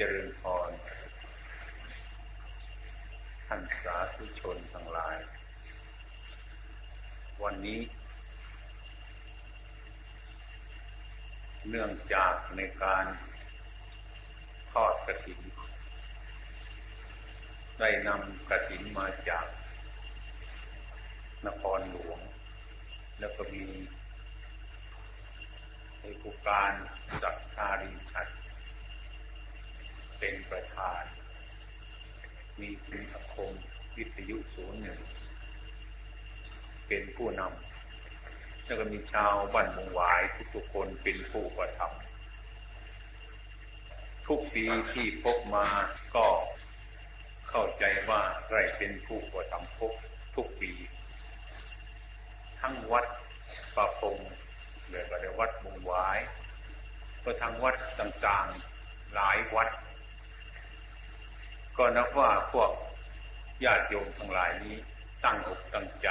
เจริญพรท่านสาธุชนทั้งหลาย วันนี้ เนื่องจากในการทอดกระถิน ได้นำกระถินมาจาก นครหลวง แล้วก็มีในผู้การสักการีชัด เป็นประธาน มีคุณอาคมวิทยุศูนย์หนึ่ง เป็นผู้นำแล้วก็มีชาวบ้านมงหวายทุกๆคนเป็นผู้ประทำทุกปีที่พบมาก็เข้าใจว่าใครเป็นผู้ประทำพบทุกปี ทั้งวัดประพงเหรือวัดมงหวายก็ทั้งวัดต่างๆหลายวัด ก็นับว่าพวกญาติโยมทั้งหลายนี้ตั้งอกตั้งใจ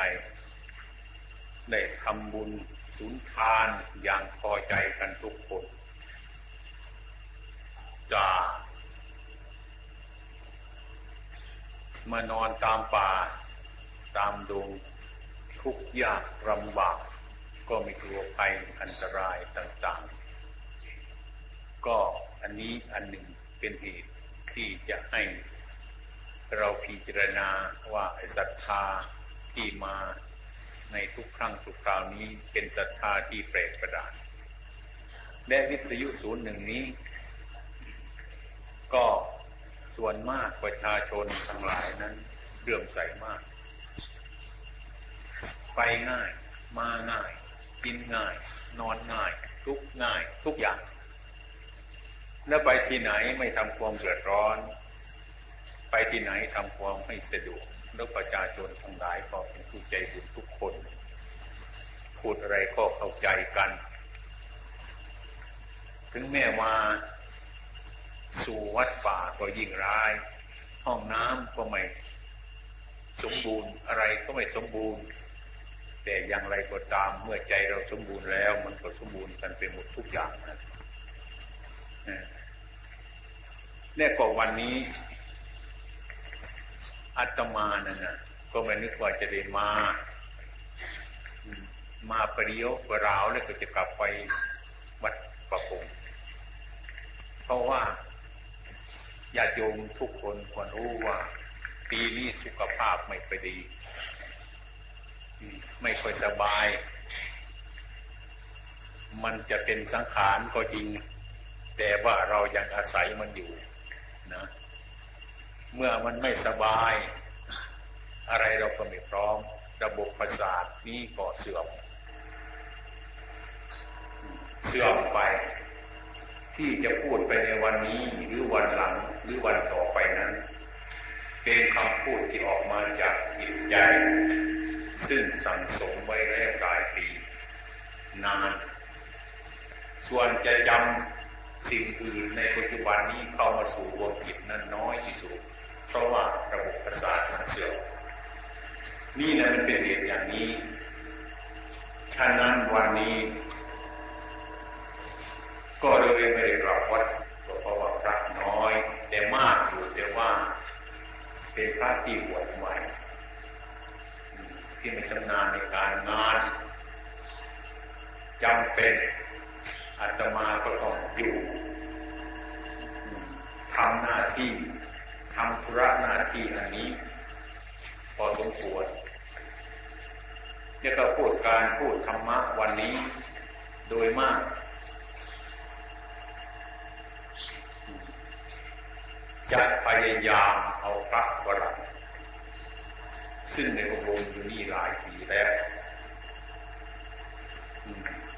ได้ทำบุญสุนทานอย่างพอใจกันทุกคนจะมานอนตามป่าตามดงทุกยากลำบาก ก็ไม่กลัวภัยอันตรายต่างๆ ก็อันนี้อันหนึ่งเป็นเหตุที่จะให้ เราพิจารณาว่าศรัทธาที่มาในทุกครั้งทุกคราวนี้เป็นศรัทธาที่แปลกประหลาดและวิทยุศูนย์หนึ่งนี้ ก็ส่วนมากประชาชนทั้งหลายนั้นเลื่อมใสมาก ไปง่าย มาง่าย กินง่าย นอนง่าย ทุกง่าย ทุกอย่าง แล้วไปที่ไหนไม่ทำความเดือดร้อน ไปที่ไหนทำความให้สะดวกแล้วประชาชนทั้งหลายก็เป็นผู้ใจบุญทุกคน พูดอะไรก็เข้าใจกัน ถึงแม้มาสู่วัดป่าก็ยิ่งร้าย ห้องน้ำก็ไม่สมบูรณ์อะไรก็ไม่สมบูรณ์ แต่อย่างไรก็ตามเมื่อใจเราสมบูรณ์แล้ว มันก็สมบูรณ์กันเป็นหมดทุกอย่างนะเนี่ยก็วันนี้ อาตมานั่นนะก็ไม่นึกว่าจะได้มา มาประเดียวประราวแล้วก็จะกลับไปวัดประพงเพราะว่าญาติโยมทุกคนควรรู้ว่า ปีนี้สุขภาพไม่ค่อยดี ไม่ค่อยสบาย มันจะเป็นสังขารก็จริง แต่ว่าเรายังอาศัยมันอยู่นะ เมื่อมันไม่สบาย อะไรเราก็ไม่พร้อม ระบบประสาทนี้ก็เสื่อม เสื่อมไป ที่จะพูดไปในวันนี้หรือวันหลังหรือวันต่อไปนั้น เป็นคำพูดที่ออกมาจากจิตใจ ซึ่งสั่งสมไว้แล้วหลายปี นาน ส่วนจะจำ สิ่งอื่นในปัจจุบันนี้เข้ามาสู่ดวงจิตนั้นน้อยที่สุด เพราะว่าระบบประสาทมันเสื่อมนี่แหละมันเป็นเหตุอย่างนี้ฉะนั้นวันนี้ ก็เลยไม่ได้กลับวัดเพราะว่าพระน้อย แต่มากอยู่แต่ว่าเป็นพระที่บวชใหม่ ที่ไม่ชำนาญในการงานจำเป็น อาตมาก็ต้องอยู่ทำหน้าที่ทำธุระหน้าที่อันนี้ พอสมควรเนี่ยก็พูดการพูดธรรมะวันนี้โดยมาก จะพยายามเอาพระวรังซึ่งในอบรมอยู่นี่หลายปีแล้ว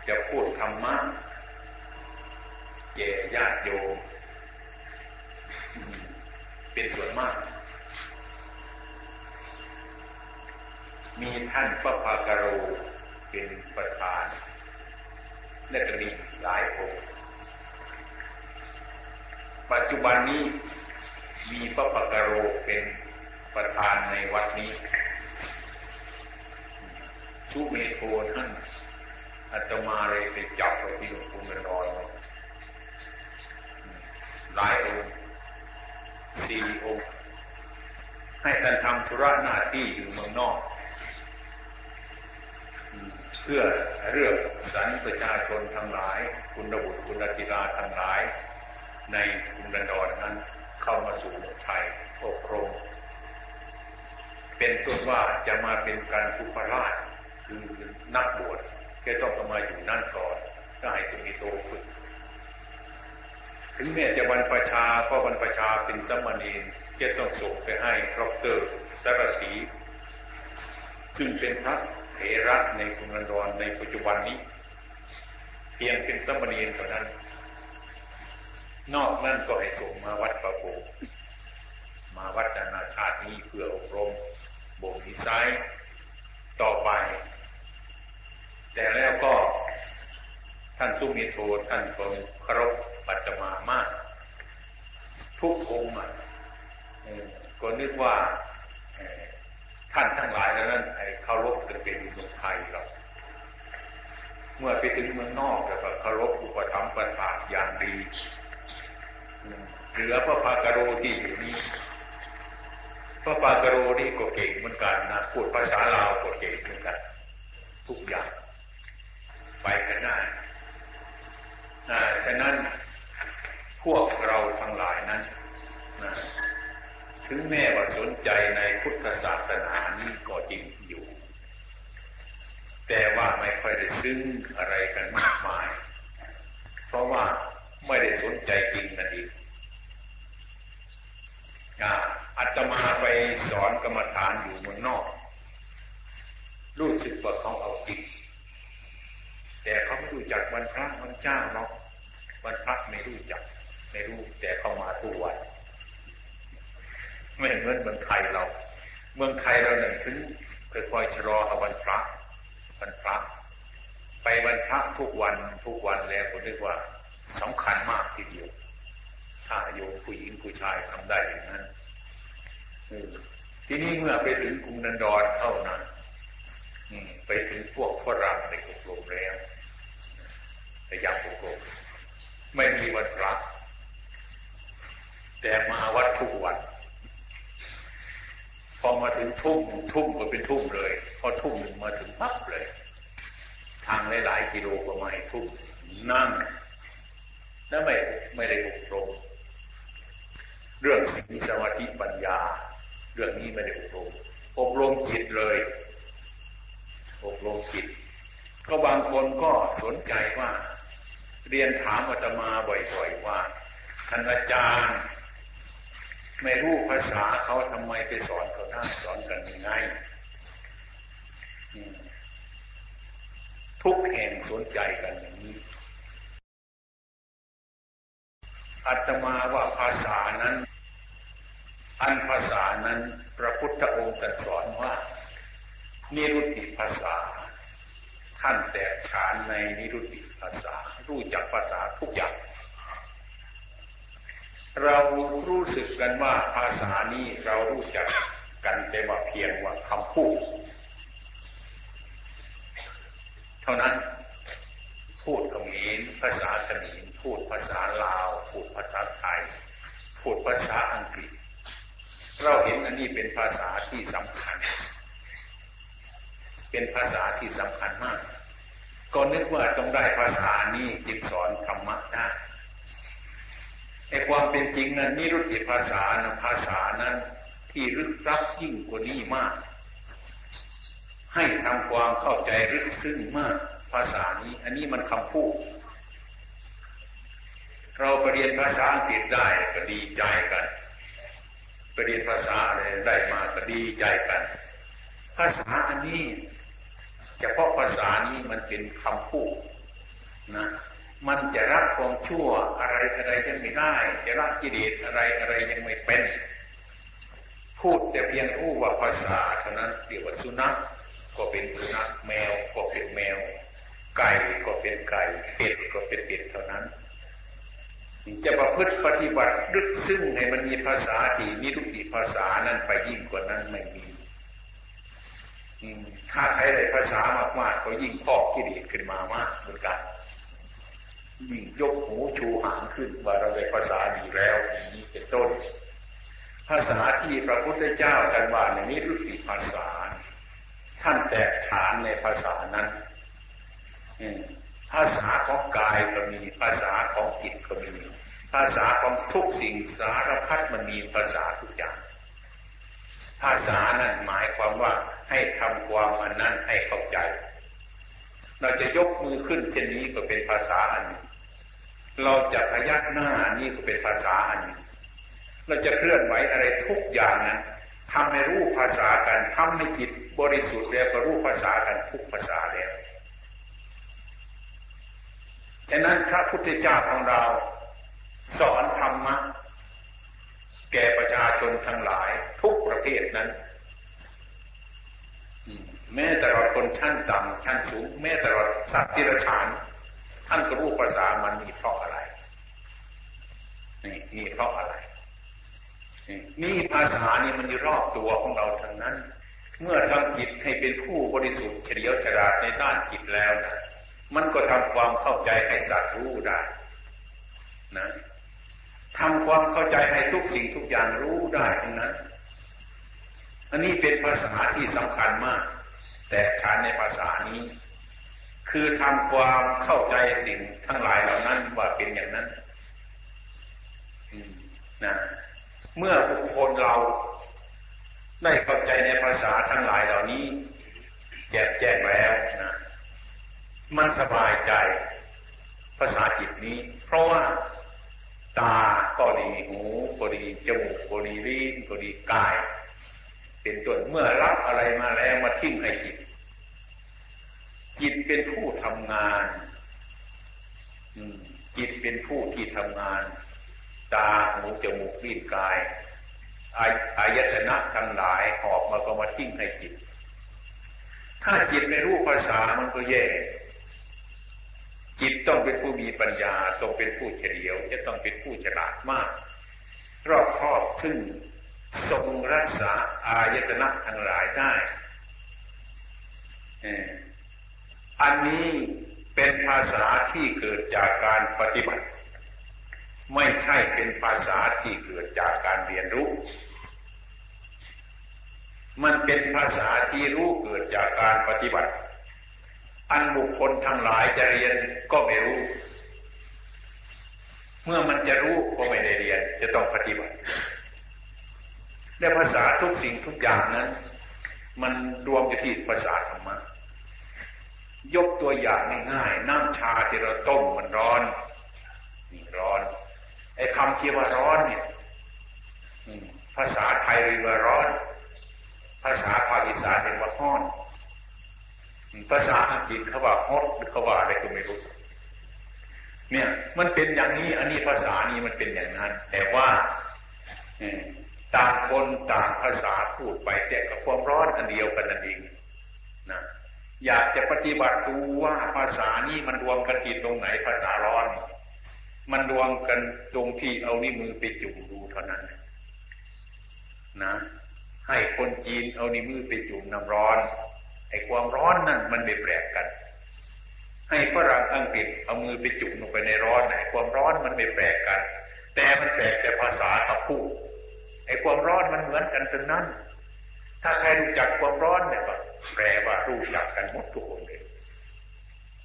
จะพูดธรรมะ แก่ญาติโยมเป็นส่วนมาก มีท่านพระภากโรเป็นประธาน และก็มีหลายองค์ปัจจุบันนี้มีพระภากโรเป็นประธานในวัดนี้ชุเมโทนั่นอาตมาเลยไปจับไปที่หลวงปู่เงินรอย หลายองค์สี่องค์ให้ท่านทำธุระหน้าที่อยู่เมืองนอก เพื่อเรื่องสรรประชาชนทั้งหลาย คุณบุตรคุณธิราทั้งหลาย ในคุณดัดอนนั้นเข้ามาสู่เมืองไทยอบรมเป็นต้นว่าจะมาเป็นการคุปราชคือนักบวชก่ต้องมาอยู่นั่นก่อนได้ถึงมีโตฝึก ถึงแม้จะบรรพชาก็บรรพชาเป็นสมณีจะต้องส่งไปให้ครอเตอร์สารสีซึ่งเป็นพระเถระในสุนทรในปัจจุบันนี้ เพียงเป็นสมณีนเท่านั้น นอกนั้นก็ให้ส่งมาวัดประโปมาวัดนานาชาตินี้เพื่ออบรมบ่มนิสัยต่อไป แต่แล้วก็ท่านสุมิโทท่านก็ครพ ปัจจมามาก ทุกองค์ก็นึกว่าท่านทั้งหลายนั้นเคารพกันเป็นเมืองไทยเราเมื่อไปถึงเมืองนอกแล้วก็เคารพอุปถัมภ์ประทานอย่างดีเหลือพระพากโรที่อยู่นี้พระปากโรนี่ก็เก่งเหมือนกันนะพูดภาษาลาวก็เก่งเหมือนกัน ทุกอย่าง ไปกันได้ฉะนั้น พวกเราทั้งหลายนั้นนะถึงแม้ว่าสนใจในพุทธศาสนานี้ก็จริงอยู่ แต่ว่าไม่ค่อยได้ซึ้งอะไรกันมากมาย เพราะว่าไม่ได้สนใจจริงนั่นเองอาตมาไปสอนกรรมฐานอยู่เมืองนอก รู้สึกว่าเขาเอาจริง แต่เขาไม่รู้จักวันพระวันเจ้าเนาะวันพระไม่รู้จัก ไม่รู้แต่เขามาทุกวันไม่เหมือนเมืองไทยเรา เมืองไทยเราเนี่ยถึงค่อยๆชะลอเอาวันพระวันพระ ไปวันพระทุกวันทุกวันแล้วผมเรียกว่าสำคัญมากทีเดียว ถ้าโยมผู้หญิงผู้ชายทำได้อย่างนั้นทีนี้เมื่อไปถึงกรุงนันดอนเท่านั้นไปถึงพวกฝรั่งในกรุงแล้วแต่ยังกรุงไม่มีวันพระ แต่มาวัดทุกวัน พอมาถึงทุ่มทุ่มก็เป็นทุ่มเลย พอทุ่มหนึ่งมาถึงปั๊บเลย ทางหลายๆกิโลก็มาทุ่มนั่งแล้วไม่ไม่ได้อบรมเรื่องมีสมาธิปัญญา เรื่องนี้ไม่ได้อบรมอบรมจิตเลย อบรมจิต ก็บางคนก็สนใจว่า เรียนถามอาตมาบ่อยๆว่าท่านอาจารย์ ไม่รู้ภาษาเขาทำไมไปสอนเขาได้สอนกันยังไงทุกแห่งสนใจกันอย่างนี้อาตมาว่าภาษานั้น อันภาษานั้นพระพุทธองค์ตรัสสอนว่า นิรุตติภาษา ท่านแตกฉานในนิรุตติภาษา รู้จักภาษาทุกอย่าง เรารู้สึกกันว่าภาษานี้เรารู้จักกันแต่ว่าเพียงว่าคำพูด เท่านั้นพูดเขมรภาษาเขมพูดภาษาลาว พูดภาษาไทย พูดภาษาอังกฤษ เราเห็นอันนี้เป็นภาษาที่สำคัญ เป็นภาษาที่สำคัญมาก ก็นึกว่าต้องได้ภาษานี้จึงสอนธรรมะได้ ในความเป็นจริงนั้นนิรุตติภาษานะภาษานั้น ที่ลึกลับยิ่งกว่านี้มาก ให้ทำความเข้าใจลึกซึ้งมาก ภาษานี้ อันนี้มันคำพูด เราไปเรียนภาษาอังกฤษได้ก็ดีใจกันไปเรียนภาษาอะไรได้มาก็ดีใจกัน ภาษาอันนี้เฉพาะภาษานี้มันเป็นคำพูดนะ มันจะรักความชั่วอะไรอะไรยังไม่ได้ จะรักกิเลสอะไรอะไรยังไม่เป็น พูดแต่เพียงรู้ว่าภาษาเท่านั้นเรียกว่าสุนัขก็เป็นสุนัขแมวก็เป็นแมว ไก่ก็เป็นไก่เป็ดก็เป็นเป็ดเท่านั้น จะประพฤติปฏิบัติลึกซึ้งให้มันมีภาษาที่มีทุกทีภาษานั้นไปยิ่งกว่านั้นไม่มีถ้าใครได้ภาษามากๆก็ยิ่งพอกกิเลสขึ้นมามากเหมือนกัน ยิ่งยกหูชูหางขึ้นว่าเราได้ภาษาดีแล้วนี้เป็นต้น ภาษาที่พระพุทธเจ้าจันว่าในนี้รุติภาษา ท่านแตกฉานในภาษานั้นภาษาของกายก็มีภาษาของจิตก็มี ภาษาของทุกสิ่งสารพัดมันมีภาษาทุกอย่าง ภาษานั้นหมายความว่าให้ทำความอันนั้นให้เข้าใจ เราจะยกมือขึ้นเช่นนี้ก็เป็นภาษาอันหนึ่ง เราจะพยักหน้านี่ก็เป็นภาษาอันหนึ่งเราจะเคลื่อนไหวอะไรทุกอย่างนั้นทำให้รู้ภาษากันทำให้จิตบริสุทธิ์แล้วก็รู้ภาษากันทุกภาษาแล้วฉะนั้นพระพุทธเจ้าของเรา สอนธรรมะแก่ประชาชนทั้งหลายทุกประเภทนั้นแม้แต่เราคนชั้นต่ำชั้นสูง แม้แต่เราสัตว์ที่ระฉาน ท่านก็รู้ภาษามันมีเพราะอะไร นี่มีเพราะอะไร นี่ภาษานี่มันอยู่รอบตัวของเราทั้งนั้น เมื่อทำจิตให้เป็นผู้บริสุทธิ์เฉลียวฉลาดในด้านจิตแล้วนะมันก็ทำความเข้าใจให้สัตว์รู้ได้นะทำความเข้าใจให้ทุกสิ่งทุกอย่างรู้ได้ทั้งนั้น อันนี้เป็นภาษาที่สำคัญมาก แต่ฐานในภาษานี้ คือทำความเข้าใจสิ่งทั้งหลายเหล่านั้นว่าเป็นอย่างนั้น นะเมื่อบุคคลเราได้เข้าใจในภาษาทั้งหลายเหล่านี้แจ่มแจ้งแล้วนะมันสบายใจภาษาจิตนี้ เพราะว่าตาก็ดีหูก็ดีจมูกก็ดีลิ้นก็ดีกาย เป็นต้นเมื่อรับอะไรมาแล้วมาทิ้งให้จิต จิตเป็นผู้ทำงานจิตเป็นผู้ที่ทำงาน ตาหูจมูกลิ้นกายอายตนะทั้งหลายหอบมาก็มาทิ้งให้จิต ถ้าจิตไม่รู้ภาษามันก็แย่ จิตต้องเป็นผู้มีปัญญา ต้องเป็นผู้เฉลียว จะต้องเป็นผู้ฉลาดมาก รอบครอบซึ่งทรงรักษาอายตนะทั้งหลายได้ อันนี้เป็นภาษาที่เกิดจากการปฏิบัติ ไม่ใช่เป็นภาษาที่เกิดจากการเรียนรู้ มันเป็นภาษาที่รู้เกิดจากการปฏิบัติ อันบุคคลทั้งหลายจะเรียนก็ไม่รู้ เมื่อมันจะรู้ก็ไม่ได้เรียน จะต้องปฏิบัติในภาษาทุกสิ่งทุกอย่างนั้น มันรวมอยู่ที่ภาษาธรรมะยกตัวอย่างง่ายๆ น้ำชาที่เราต้มมันร้อนนี่ร้อน ไอ้คำที่ว่าร้อนเนี่ยภาษาไทยเรียกว่าร้อน ภาษาภาคอีสานเรียกว่าห้อน ภาษาอังกฤษเขาว่าฮอตเขาว่าอะไรก็ไม่รู้ เนี่ย มันเป็นอย่างนี้ อันนี้ภาษานี้มันเป็นอย่างนั้น แต่ว่าต่างคนต่างภาษาพูดไปแต่กับความร้อนอันเดียวกันนั่นเองนะอยากจะปฏิบัติดูว่าภาษานี้มันรวมกันที่ตรงไหนภาษาร้อน มันรวมกันตรงที่เอานิ้วมือไปจุ่มดูเท่านั้น นะ ให้คนจีนเอานิ้วมือไปจุ่มน้ำร้อนไอ้ความร้อนนั่นมันไม่แปลกกัน ให้ฝรั่งอังกฤษเอามือไปจุ่มลงไปในร้อนไอ้ความร้อนมันไม่แปลกกัน แต่มันแปลกแต่ภาษาสับพูดไอ้ความร้อนมันเหมือนกันจนนั้น ถ้าใครรู้จักความร้อนเนี่ยก็แปลว่ารู้จักกันหมดทุกคนเลย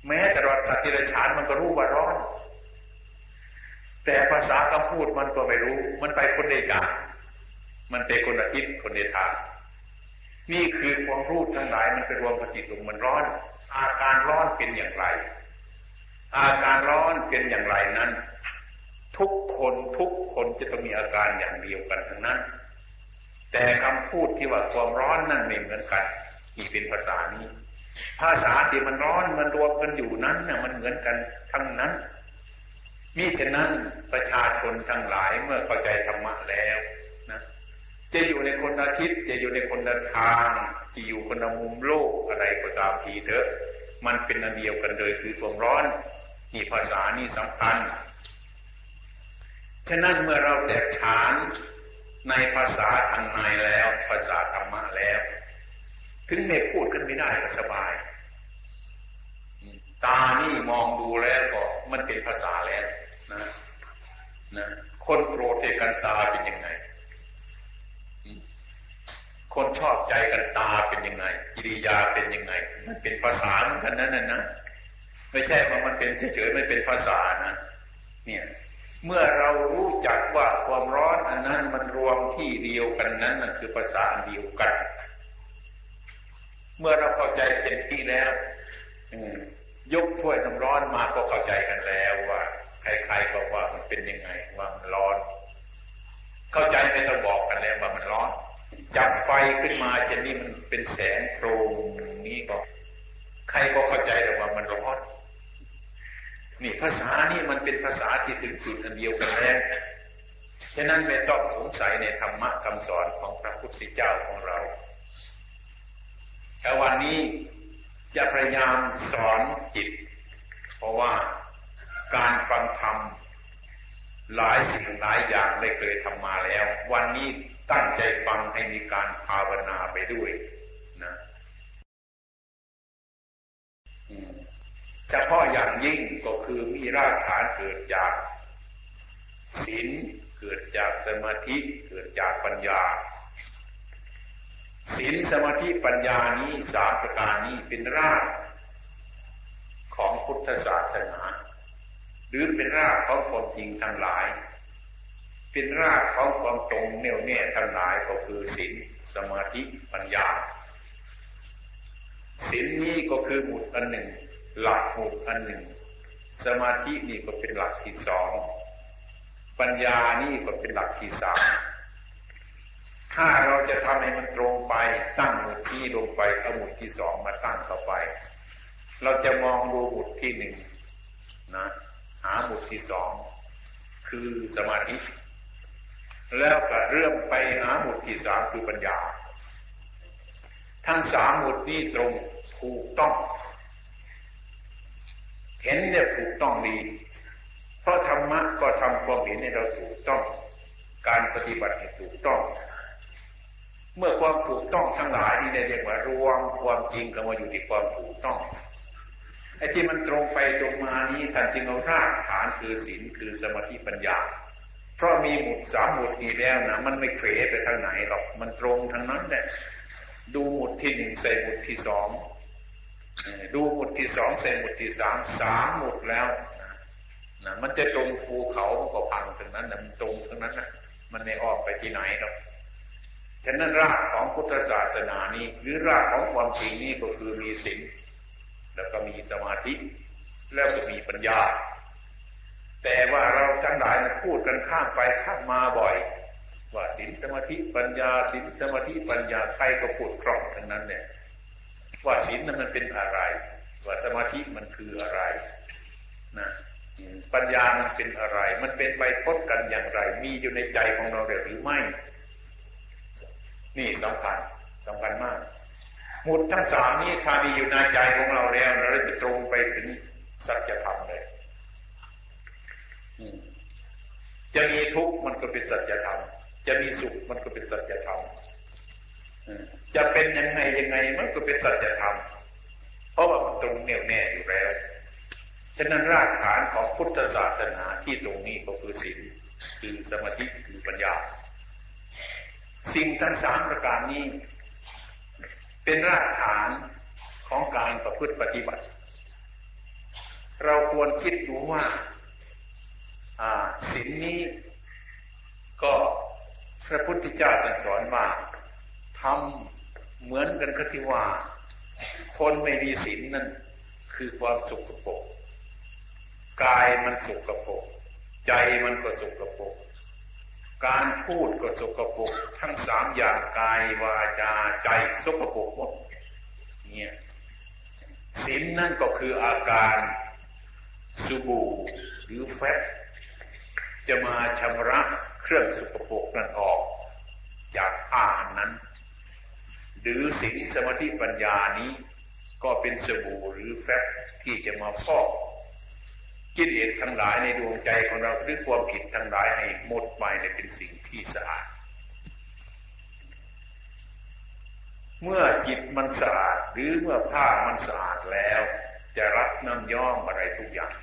แม้แต่รัสัตว์ที่ไรฉานมันก็รู้ว่าร้อน แต่ภาษาคำพูดมันก็ไม่รู้ มันไปคนในกามันเป็นคนอาทิตย์คนในทางนี่คือความรู้ทั้งหลายมันไปรวมปฏิตุมันร้อน อาการร้อนเป็นอย่างไร อาการร้อนเป็นอย่างไรนั้น ทุกคนทุกคนจะต้องมีอาการอย่างเดียวกันทั้งนั้น แต่คำพูดที่ว่าความร้อนนั่นไม่เหมือนกันนี่เป็นภาษานี้ ภาษาที่มันร้อนมันรวมกันอยู่นั้นเนี่ยมันเหมือนกันทั้งนั้น มิฉะนั้นประชาชนทั้งหลายเมื่อเข้าใจธรรมะแล้วนะจะอยู่ในคนอาทิตย์ จะอยู่ในคนละทางจะอยู่คนละมุมโลกอะไรก็ตามทีเถอะ มันเป็นอันเดียวกันเลยคือความร้อนนี่ภาษานี่สำคัญฉะนั้นเมื่อเราแตกฉานในภาษาทางในแล้ว ภาษาธรรมะแล้ว ถึงไม่พูดกันไม่ได้ก็สบาย ตานี่มองดูแล้วก็มันเป็นภาษาแล้ว นะนะคนโกรธกันตาเป็นยังไง คนชอบใจกันตาเป็นยังไงกิริยาเป็นยังไงมันเป็นภาษาเหมือนกันนั้นนะไม่ใช่ว่ามันเป็นเฉยๆไม่เป็นภาษานะเนี่ยเมื่อเรารู้จักว่าความร้อนอันนั้นมันรวมที่เดียวกันนั้นนั่นคือภาษาเดียวกัน เมื่อเราเข้าใจเท็นที่แล้วยกถ้วยน้ำร้อนมาก็เข้าใจกันแล้วว่า ใครๆก็ว่ามันเป็นยังไงว่ามันร้อน เข้าใจไม่ต้องบอกกันแล้วว่ามันร้อน จับไฟขึ้นมาเช่นนี้มันเป็นแสงโครงนี้ก็ใครก็เข้าใจแต่ว่ามันร้อน นี่ภาษานี่มันเป็นภาษาที่ถึงจุดอันเดียวกันแล้วฉะนั้นไม่ต้องสงสัยในธรรมะคำสอนของพระพุทธเจ้าของเราแต่วันนี้จะพยายามสอนจิต เพราะว่า การฟังธรรมหลายสิ่งหลายอย่างได้เคยทำมาแล้ว วันนี้ตั้งใจฟังให้มีการภาวนาไปด้วยนะเฉพาะอย่างยิ่งก็คือมีรากฐานเกิดจากศีลเกิดจากสมาธิเกิดจากปัญญาศีลสมาธิปัญญานี้สามประการนี้เป็นรากของพุทธศาสนา รือเป็นรากของความจริงทั้งหลาย เป็นรากของความตรงแน่วแน่ทั้งหลายก็คือศีลสมาธิปัญญาศีลนี้ก็คือหมุดอันหนึ่ง หลักหมุดอันหนึ่ง สมาธินี่ก็เป็นหลักที่สองปัญญานี่ก็เป็นหลักที่สามถ้าเราจะทำให้มันตรงไปตั้งหมุดที่ลงไปเอาหมุดที่สองมาตั้งเข้าไป เราจะมองดูหมุดที่หนึ่งนะ หาหมดที่สองคือสมาธิ แล้วก็เริ่มไปหาหมดที่สามคือปัญญา ทั้งสามหมุดนี้ตรงถูกต้อง เห็นเนี่ยถูกต้องดี เพราะธรรมะก็ทำความเห็นให้เราถูกต้อง การปฏิบัติให้ถูกต้อง เมื่อความถูกต้องทั้งหลายนี่เรียกว่ารวมความจริงเข้ามาอยู่ที่ความถูกต้อง ไอ้ที่มันตรงไปตรงมานี้ท่านจึงเอารากฐานคือศีลคือสมาธิปัญญา เพราะมีหมุดสามหมุดนี้แล้วนะมันไม่เขวไปทางไหนหรอกมันตรงทางนั้นแหละดูหมุดที่หนึ่งใส่หมุดที่สองดูหมุดที่สองใส่หมุดที่สามสามหมุดแล้วนะมันจะตรงภูเขาก็พังทางนั้นนะมันตรงทางนั้นนะมันไม่ออกไปที่ไหนหรอกฉะนั้นรากของพุทธศาสนานี้ หรือรากของความจริงนี้ก็คือมีศีล แล้วก็มีสมาธิ แล้วก็มีปัญญา แต่ว่าเราทั้งหลายพูดกันข้ามไปข้ามมาบ่อย ว่าศีลสมาธิปัญญาศีลสมาธิปัญญาใครก็พูดคล่องทั้งนั้นเนี่ย ว่าศีลนั้นมันเป็นอะไร ว่าสมาธิมันคืออะไร นะปัญญามันเป็นอะไร มันเป็นไปพบกันอย่างไร มีอยู่ในใจของเราหรือไม่ นี่สำคัญสำคัญมาก มุดทั้งสามนี้ถ้ามีอยู่ในใจของเราแล้วเราจะตรงไปถึงสัจธรรมเลยจะมีทุกข์มันก็เป็นสัจธรรม จะมีสุขมันก็เป็นสัจธรรมจะเป็นยังไงยังไงมันก็เป็นสัจธรรม เพราะว่ามันตรงแน่วแน่อยู่แล้ว ฉะนั้นรากฐานของพุทธศาสนาที่ตรงนี้ก็คือศีลคือสมาธิคือปัญญา สิ่งทั้งสามประการนี้ เป็นรากฐานของการประพฤติปฏิบัติ เราควรคิดดูว่าศีลนี้ก็พระพุทธเจ้าตรัสสอนว่าทำเหมือนกันก็ที่ว่า คนไม่มีศีลนั่นคือความสุขกระปกกายมันสุขกระปกใจมันก็สุขกระปก การพูดก็สุขปกทั้งสามอย่างกายวาจาใจสุขปกหมดเนี่ยศีลนั่นก็คืออาการสุบูหรือแฟตจะมาชำระเครื่องสุขภพนั้นออก จากอาหารนั้น หรือสิ่งสมาธิปัญญานี้ก็เป็นสบู่หรือแฟบที่จะมาฟอก กิเลสทั้งหลายในดวงใจของเราหรือความผิดทั้งหลายให้หมดไปในเป็นสิ่งที่สะอาด เมื่อจิตมันสะอาดหรือเมื่อผ้ามันสะอาดแล้ว จะรับน้ำย้อมอะไรทุกอย่าง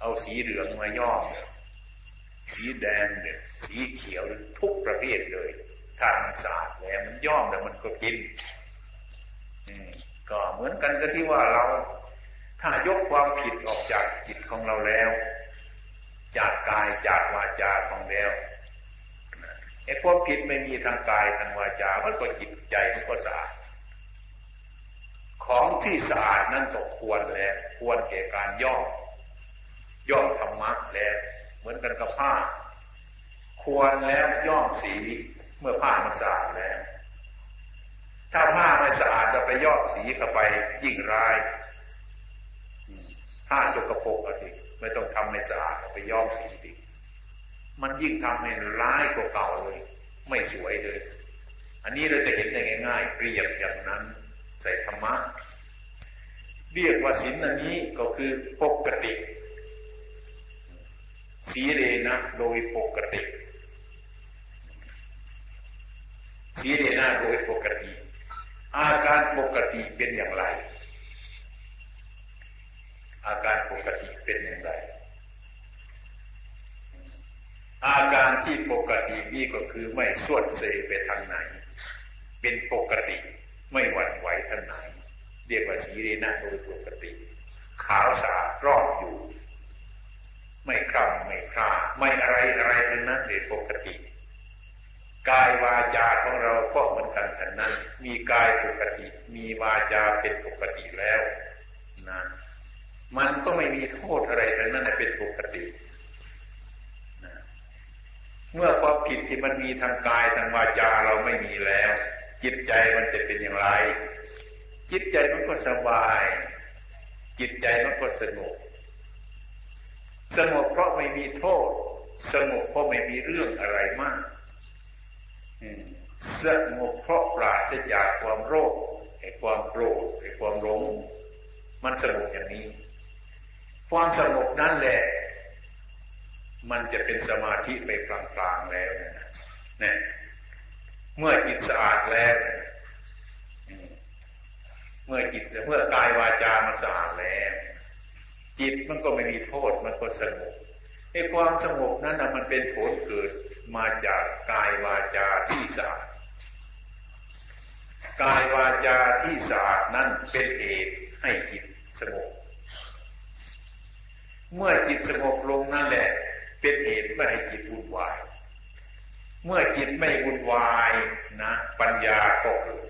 เอาสีเหลืองมาย้อมสีแดงเนี่ยสีเขียวทุกประเภทเลย ถ้ามันสะอาดแล้วมันย่อมแล้วมันก็กินก็เหมือนกันกับที่ว่าเรา ถ้ายกความผิดออกจากจิตของเราแล้ว จากกายจากวาจาของแล้วไอ้ความผิดไม่มีทางกายทางวาจา มันก็จิตใจมันก็สะอาด ของที่สะอาดนั่นก็ควรแล้ว ควรแก่การย่อมย่อมธรรมะแล้ว เหมือนกันกับผ้า ควรแล้วย่อมสีเมื่อผ้ามันสะอาดแล้ว ถ้าผ้าไม่สะอาดเราไปย่อมสีเข้าไปยิ่งร้าย ผ้าสกปรกอะดิไม่ต้องทำให้สะอาดไปย่อมสีดิมันยิ่งทำให้ร้ายกว่าเก่าเลย ไม่สวยเลย อันนี้เราจะเห็นได้ง่ายๆเปรียบอย่างนั้น ใส่ธรรมะเรียกว่าศีลอันนี้ก็คือปกติสีเรนะโดยปกติสีเรนะโดยปกติ อาการปกติเป็นอย่างไร อาการปกติเป็นอย่างไรอาการที่ปกตินี่ก็คือไม่สวดเสไปทางไหน เป็นปกติไม่หวั่นไหวท่านไหน เรียกว่าสีเรนะโดยปกติ ขาวสะอาดรอดอยู่ ไม่คร่ำไม่คร่าไม่อะไรอะไรทั้งนั้นเลยปกติ กายวาจาของเราก็เหมือนกันฉันนั้น มีกายปกติ มีวาจาเป็นปกติแล้วนะ มันก็ไม่มีโทษอะไรทั้งนั้นเป็นปกติเมื่อความผิดที่มันมีทางกายทางวาจาเราไม่มีแล้ว จิตใจมันจะเป็นอย่างไร จิตใจมันก็สบาย จิตใจมันก็สงบสงบเพราะไม่มีโทษ สงบเพราะไม่มีเรื่องอะไรมากสงบเพราะปราศจากความโรคไอ้ความโกรธไอ้ความหลงมันสงบอย่างนี้ ความสงบนั่นแหละ มันจะเป็นสมาธิไปกลางๆแล้วนะเนี่ยเมื่อจิตสะอาดแล้วเมื่อจิตเมื่อกายวาจามันสะอาดแล้ว จิตมันก็ไม่มีโทษมันก็สงบไอ้ความสงบนั้นนะมันเป็นผลเกิดมาจากกายวาจาที่สะอาดกายวาจาที่สะอาดนั้นเป็นเหตุให้จิตสงบ เมื่อจิตสงบลงนั่นแหละ เป็นเหตุไม่ให้จิตวุ่นวาย เมื่อจิตไม่วุ่นวายนะปัญญาก็เกิด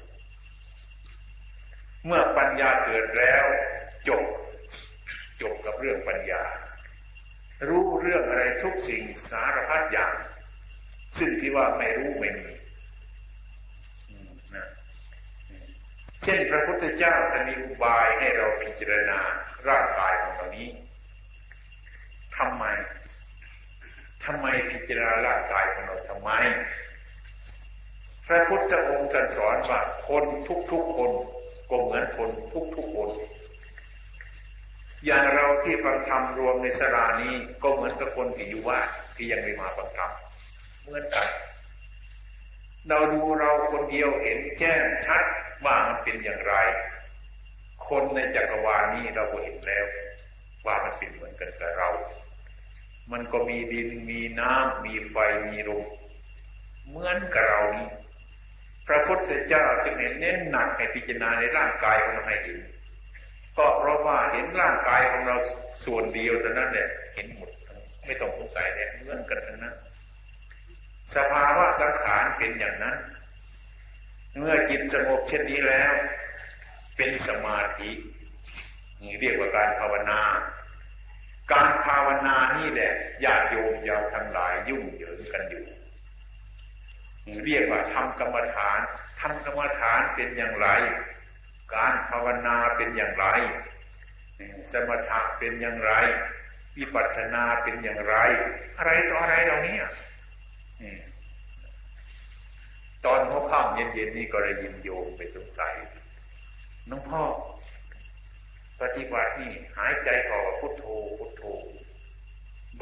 เมื่อปัญญาเกิดแล้วจบจบกับเรื่องปัญญา รู้เรื่องอะไรทุกสิ่งสารพัดอย่าง ซึ่งที่ว่าไม่รู้ไม่มีนะเช่นพระพุทธเจ้าท่านมีอุบายให้เราพิจารณาร่างกายของเรานี้ทำไม ทำไมพิจารณาร่างกายของเราทำไม พระพุทธองค์สอนว่าคนทุกๆคนก็เหมือนคนทุกๆคน อย่างเราที่ฟังธรรมรวมในสรานี้ก็เหมือนกับคนที่อยู่ว่าที่ยังไม่มาฟังธรรมเหมือนกัน เราดูเราคนเดียวเห็นแจ้งชัดว่ามันเป็นอย่างไร คนในจักรวาลนี้เราก็เห็นแล้ว ว่ามันเป็นเหมือนกันกับเรา มันก็มีดินมีน้ำมีไฟมีลมเหมือนกับเรานี้พระพุทธเจ้าจึงเห็นเน้นหนักให้พิจารณาในร่างกายของเราให้เห็นก็เพราะว่าเห็นร่างกายของเราส่วนเดียวเท่านั้นเนี่ยเห็นหมดไม่ต้องสงสัยเนี่ยเหมือนกันทั้งนั้นสภาวะสังขารเป็นอย่างนั้น เมื่อจิตสงบเช่นนี้แล้ว เป็นสมาธินี่เรียกว่าการภาวนา การภาวนานี่แหละญาติโยมยาวทั้งหลายยุ่งเหยิงกันอยู่ เรียกว่าทำกรรมฐานทำกรรมฐานเป็นอย่างไร การภาวนาเป็นอย่างไร สมถะเป็นอย่างไรวิปัสสนาเป็นอย่างไร อะไรต่ออะไรเหล่านี้ตอนหัวค่ำเย็นๆนี่ก็เลยยินโยมไปสงสัยน้องพ่อ ปฏิบัตินี่หายใจออกพุทโธพุทโธ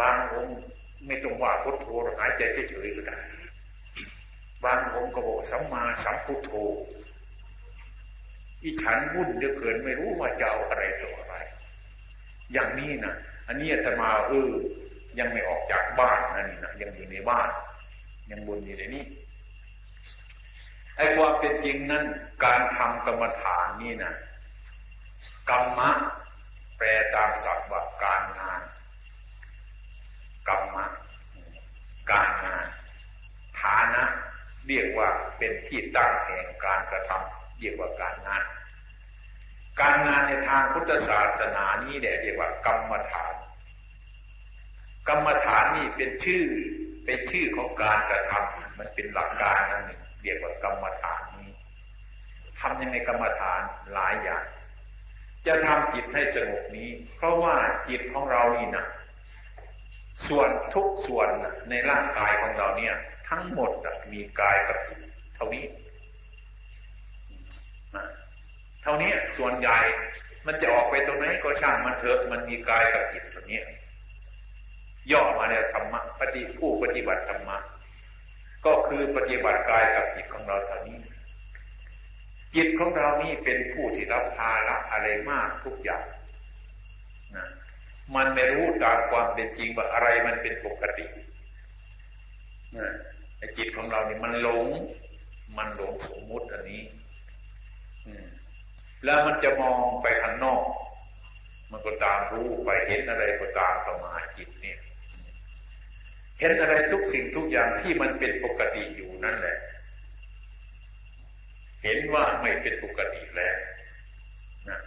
บางองค์ไม่ต้องว่าพุทโธหายใจเฉยๆก็ได้บางองค์ก็บอกสัมมาสัมพุทโธอีฉันวุ่นเดือเกินไม่รู้ว่าจะเอาอะไรต่ออะไร อย่างนี้นะอันนี้อาตมาเออยังไม่ออกจากบ้านนั่นนะยังอยู่ในบ้าน ยังบนอยู่ในนี้ไอ้ความเป็นจริงนั้นการทำกรรมฐานนี่นะ กรรมะ แปลตามศัพท์ว่าการงาน กรรมะ การงานฐานะ เรียกว่าเป็นที่ตั้งแห่งการกระทำเรียกว่าการงาน การงานในทางพุทธศาสนานี้เนี่ยเรียกว่ากรรมฐาน กรรมฐานนี่เป็นชื่อเป็นชื่อของการกระทำมันเป็นหลักการนั่นเองเรียกว่ากรรมฐานนี้ทำยังไงกรรมฐานหลายอย่าง จะทำจิตให้สงบนี้ เพราะว่าจิตของเรานี่นะส่วนทุกส่วนในร่างกายของเราเนี่ย ทั้งหมดมีกายกับจิตเท่านี้เท่านี้ส่วนใหญ่มันจะออกไปตรงไหนก็ช่างมันเถอะมันมีกายกับจิตตรงนี้ย่อมาในธรรมะปฏิผู้ปฏิบัติธรรมะก็คือปฏิบัติกายกับจิตของเราเท่านี้ จิตของเรานี่เป็นผู้ที่รับภาระอะไรมากทุกอย่างนะมันไม่รู้ตามความเป็นจริงว่าอะไรมันเป็นปกตินะไอ้จิตของเรานี่มันหลง มันหลงสมมุติอันนี้แล้วมันจะมองไปข้างนอก มันก็ตามรู้ไปเห็นอะไรก็ตามต่อมาจิตเนี่ย เห็นอะไรทุกสิ่งทุกอย่างที่มันเป็นปกติอยู่นั่นแหละ เห็นว่าไม่เป็นปกติแล้วนะ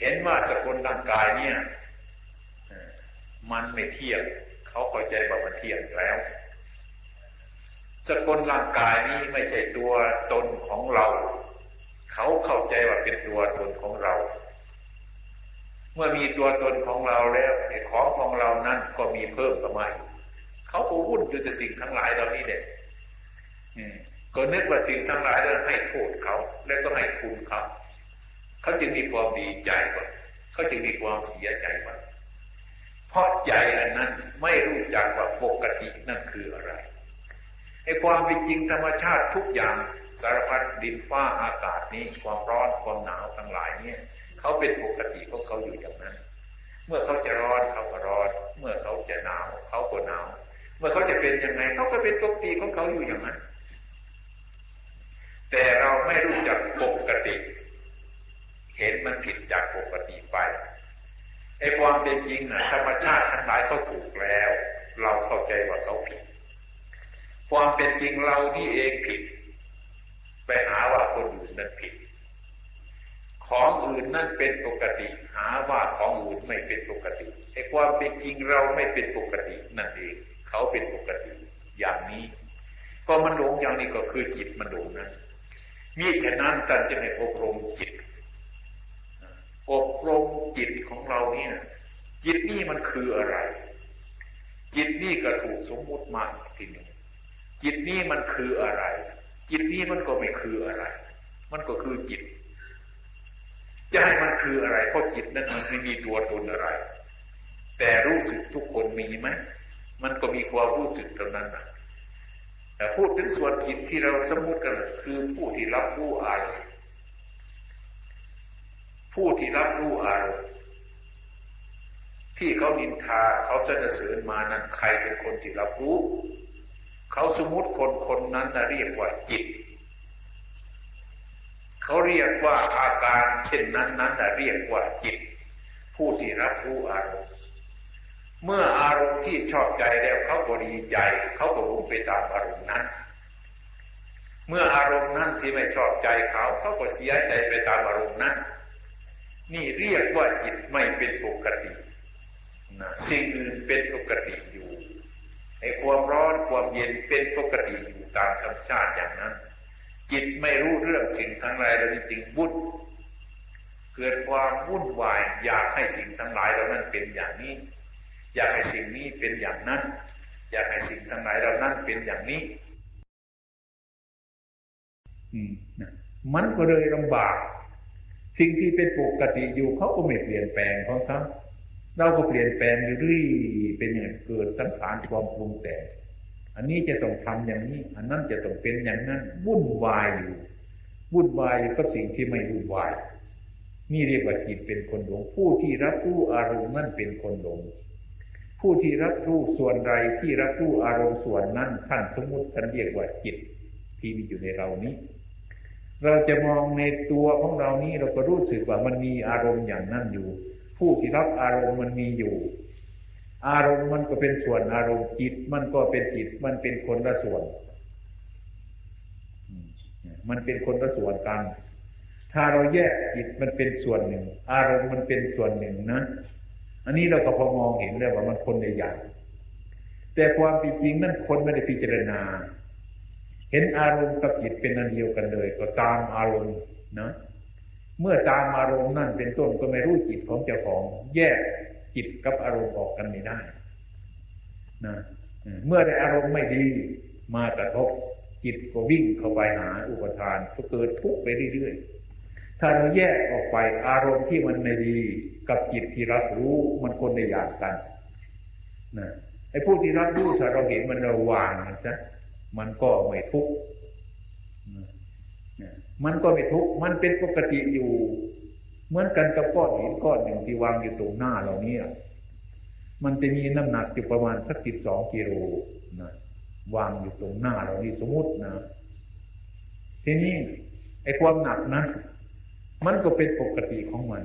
เห็นว่าสกุลร่างกายเนี่ยมันไม่เที่ยงเขาเข้าใจว่ามันเที่ยงแล้ว สกุลร่างกายนี้ไม่ใช่ตัวตนของเรา เขาเข้าใจว่าเป็นตัวตนของเรา เมื่อมีตัวตนของเราแล้วไอ้ของของเรานั้นก็มีเพิ่มขึ้นมาเขาก็วุ่นอยู่แต่สิ่งทั้งหลายเหล่านี้เด็ก ก็นึกว่าสิ่งทั้งหลายนั้นให้โทษเขา แล้วก็ให้คุณเขาเขาจึงมีความดีใจกว่าเขาจึงมีความเสียใจกว่าเพราะใจอันนั้นไม่รู้จักว่าปกตินั่นคืออะไรไอ้ความเป็นจริงธรรมชาติทุกอย่างสารพัดดินฟ้าอากาศนี้ความร้อนความหนาวทั้งหลายเนี่ยเขาเป็นปกติของเขาอยู่อย่างนั้น เมื่อเขาจะร้อนเขาก็ร้อน เมื่อเขาจะหนาวเขาก็หนาว เมื่อเขาจะเป็นยังไงเขาก็เป็นปกติของเขาอยู่อย่างนั้น แต่เราไม่รู้จักปกติ เห็นมันผิดจากปกติไปไอ้ความเป็นจริงนะธรรมชาติทั้งหลายเขาถูกแล้ว เราเข้าใจว่าเขาผิด ความเป็นจริงเรานี่เองผิด ไปหาว่าคนอื่นนั้นผิด ของอื่นนั่นเป็นปกติ หาว่าของอื่นไม่เป็นปกติไอ้ความเป็นจริงเราไม่เป็นปกตินั่นเองเขาเป็นปกติ อย่างนี้ ก็มันหลงอย่างนี้ก็คือจิตมันหลงนั้น มีฉะนั้นท่านจะให้อบรมจิต อบรมจิตของเราเนี่ยจิตนี่มันคืออะไร จิตนี่ก็ถูกสมมุติมาทีหนึ่งจิตนี่มันคืออะไร จิตนี่มันก็ไม่คืออะไร มันก็คือจิต จะให้มันคืออะไรเพราะจิตนั้นมันไม่มีตัวตนอะไร แต่รู้สึกทุกคนมีไหมมันก็มีความรู้สึกตรงนั้นนะ แต่พูดถึงส่วนจิตที่เราสมมติกันคือผู้ที่รับรู้อารมณ์ผู้ที่รับรู้อารมณ์ที่เขานินทาเขาสนเสริญมานั้นใครเป็นคนที่รับรู้ เขาสมมติคนคนนั้นนะเรียกว่าจิต เขาเรียกว่าอาการเช่นนั้นนั้นนะเรียกว่าจิต ผู้ที่รับรู้อารมณ์ เมื่ออารมณ์ที่ชอบใจแล้วเขาก็ดีใจ เขาก็รู้ไปตามอารมณ์นั้น เมื่ออารมณ์นั้นที่ไม่ชอบใจเขาเขาก็เสียใจไปตามอารมณ์นั้น นี่เรียกว่าจิตไม่เป็นปกตินะสิ่งอื่นเป็นปกติอยู่ไอ้ความร้อนความเย็นเป็นปกติอยู่ตามธรรมชาติอย่างนั้น จิตไม่รู้เรื่องสิ่งทั้งหลายแล้วจริงวุ่นเกิดความวุ่นวายอยากให้สิ่งทั้งหลายเหล่านั้นเป็นอย่างนี้ อยากให้สิ่งนี้เป็นอย่างนั้น อยากให้สิ่งทั้งหลายเรานั้นเป็นอย่างนี้ อืมมันก็เลยลำบาก สิ่งที่เป็นปกติอยู่เขาก็ไม่เปลี่ยนแปลงของเขาเราก็เปลี่ยนแปลงอยู่เรื่อยเป็นอย่างเกิดสังขารความปรุงแต่งอันนี้จะต้องทำอย่างนี้ อันนั้นจะต้องเป็นอย่างนั้นวุ่นวายอยู่วุ่นวายอยู่กับสิ่งที่ไม่วุ่นวาย นี่เรียกว่าจิตเป็นคนหลงผู้ที่รับรู้อารมณ์นั่นเป็นคนหลง ผู้ที่รับรู้ส่วนใดที่รับรู้อารมณ์ส่วนนั้นท่านสมมติท่านเรียกว่าจิตที่มีอยู่ในเรานี้ เราจะมองในตัวของเรานี้เราก็รู้สึกว่ามันมีอารมณ์อย่างนั้นอยู่ ผู้ที่รับอารมณ์มันมีอยู่ อารมณ์มันก็เป็นส่วนอารมณ์จิต มันก็เป็นจิต มันเป็นคนละส่วน มันเป็นคนละส่วนกัน ถ้าเราแยกจิตมันเป็นส่วนหนึ่ง อารมณ์มันเป็นส่วนหนึ่งนะ อันนี้เราก็พอมองเห็นแล้วว่ามันคนในอย่างแต่ความจริงนั่นคนไม่ได้พิจารณา เห็นอารมณ์กับจิตเป็นอันเดียวกันเลย ก็ตามอารมณ์นะ เมื่อตามอารมณ์นั่นเป็นต้นก็ไม่รู้จิตของเจ้าของ แยกจิตกับอารมณ์ออกกันไม่ได้นะเมื่อได้อารมณ์ไม่ดีมากระทบจิตก็วิ่งเข้าไปหาอุปทานก็เกิดทุกข์ไปเรื่อยๆ ถ้าเราแยกออกไปอารมณ์ที่มันไม่ดีกับจิตที่รับรู้มันคนในอย่างกันนะไอ้ผู้ที่รับรู้ถ้าเราเห็นมันเราวางมันซะมันก็ไม่ทุกข์มันก็ไม่ทุกข์มันเป็นปกติอยู่ เหมือนกันกับก้อนหินก้อนหนึ่งที่วางอยู่ตรงหน้าเราเนี่ยมันจะมีน้ำหนักอยู่ประมาณสักสิบสองกิโลนะวางอยู่ตรงหน้าเรานี่สมมตินะ ทีนี้ไอ้ความหนักนะ มันก็เป็นปกติของมัน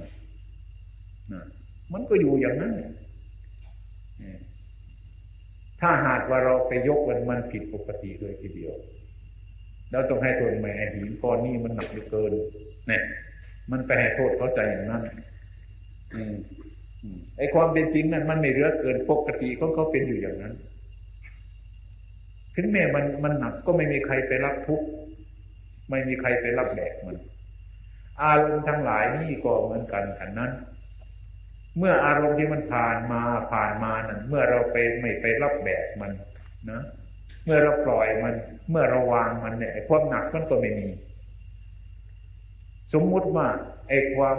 นะมันก็อยู่อย่างนั้นถ้าหากว่าเราไปยกมันมันผิดปกติเลยทีเดียวเราต้องให้โทษแม่หินก้อนนี้มันหนักเหลือเกิน เนี่ย มันไปให้โทษเขาใจอย่างนั้นอืมไอ้ความเป็นจริงนั้นมันไม่เรือเกินปกติของเขาเป็นอยู่อย่างนั้น ถึงแม้มันมันหนักก็ไม่มีใครไปรับทุกข์ไม่มีใครไปรับแบกมัน อารมณ์ทั้งหลายนี่ก็เหมือนกันขันนั้น เมื่ออารมณ์ที่มันผ่านมาผ่านมานั้นเมื่อเราไปไม่ไปรับแบกมันนะเมื่อเราปล่อยมัน เมื่อเราวางมันเนี่ยความหนักมันก็ไม่มี สมมุติว่าไอ้ความ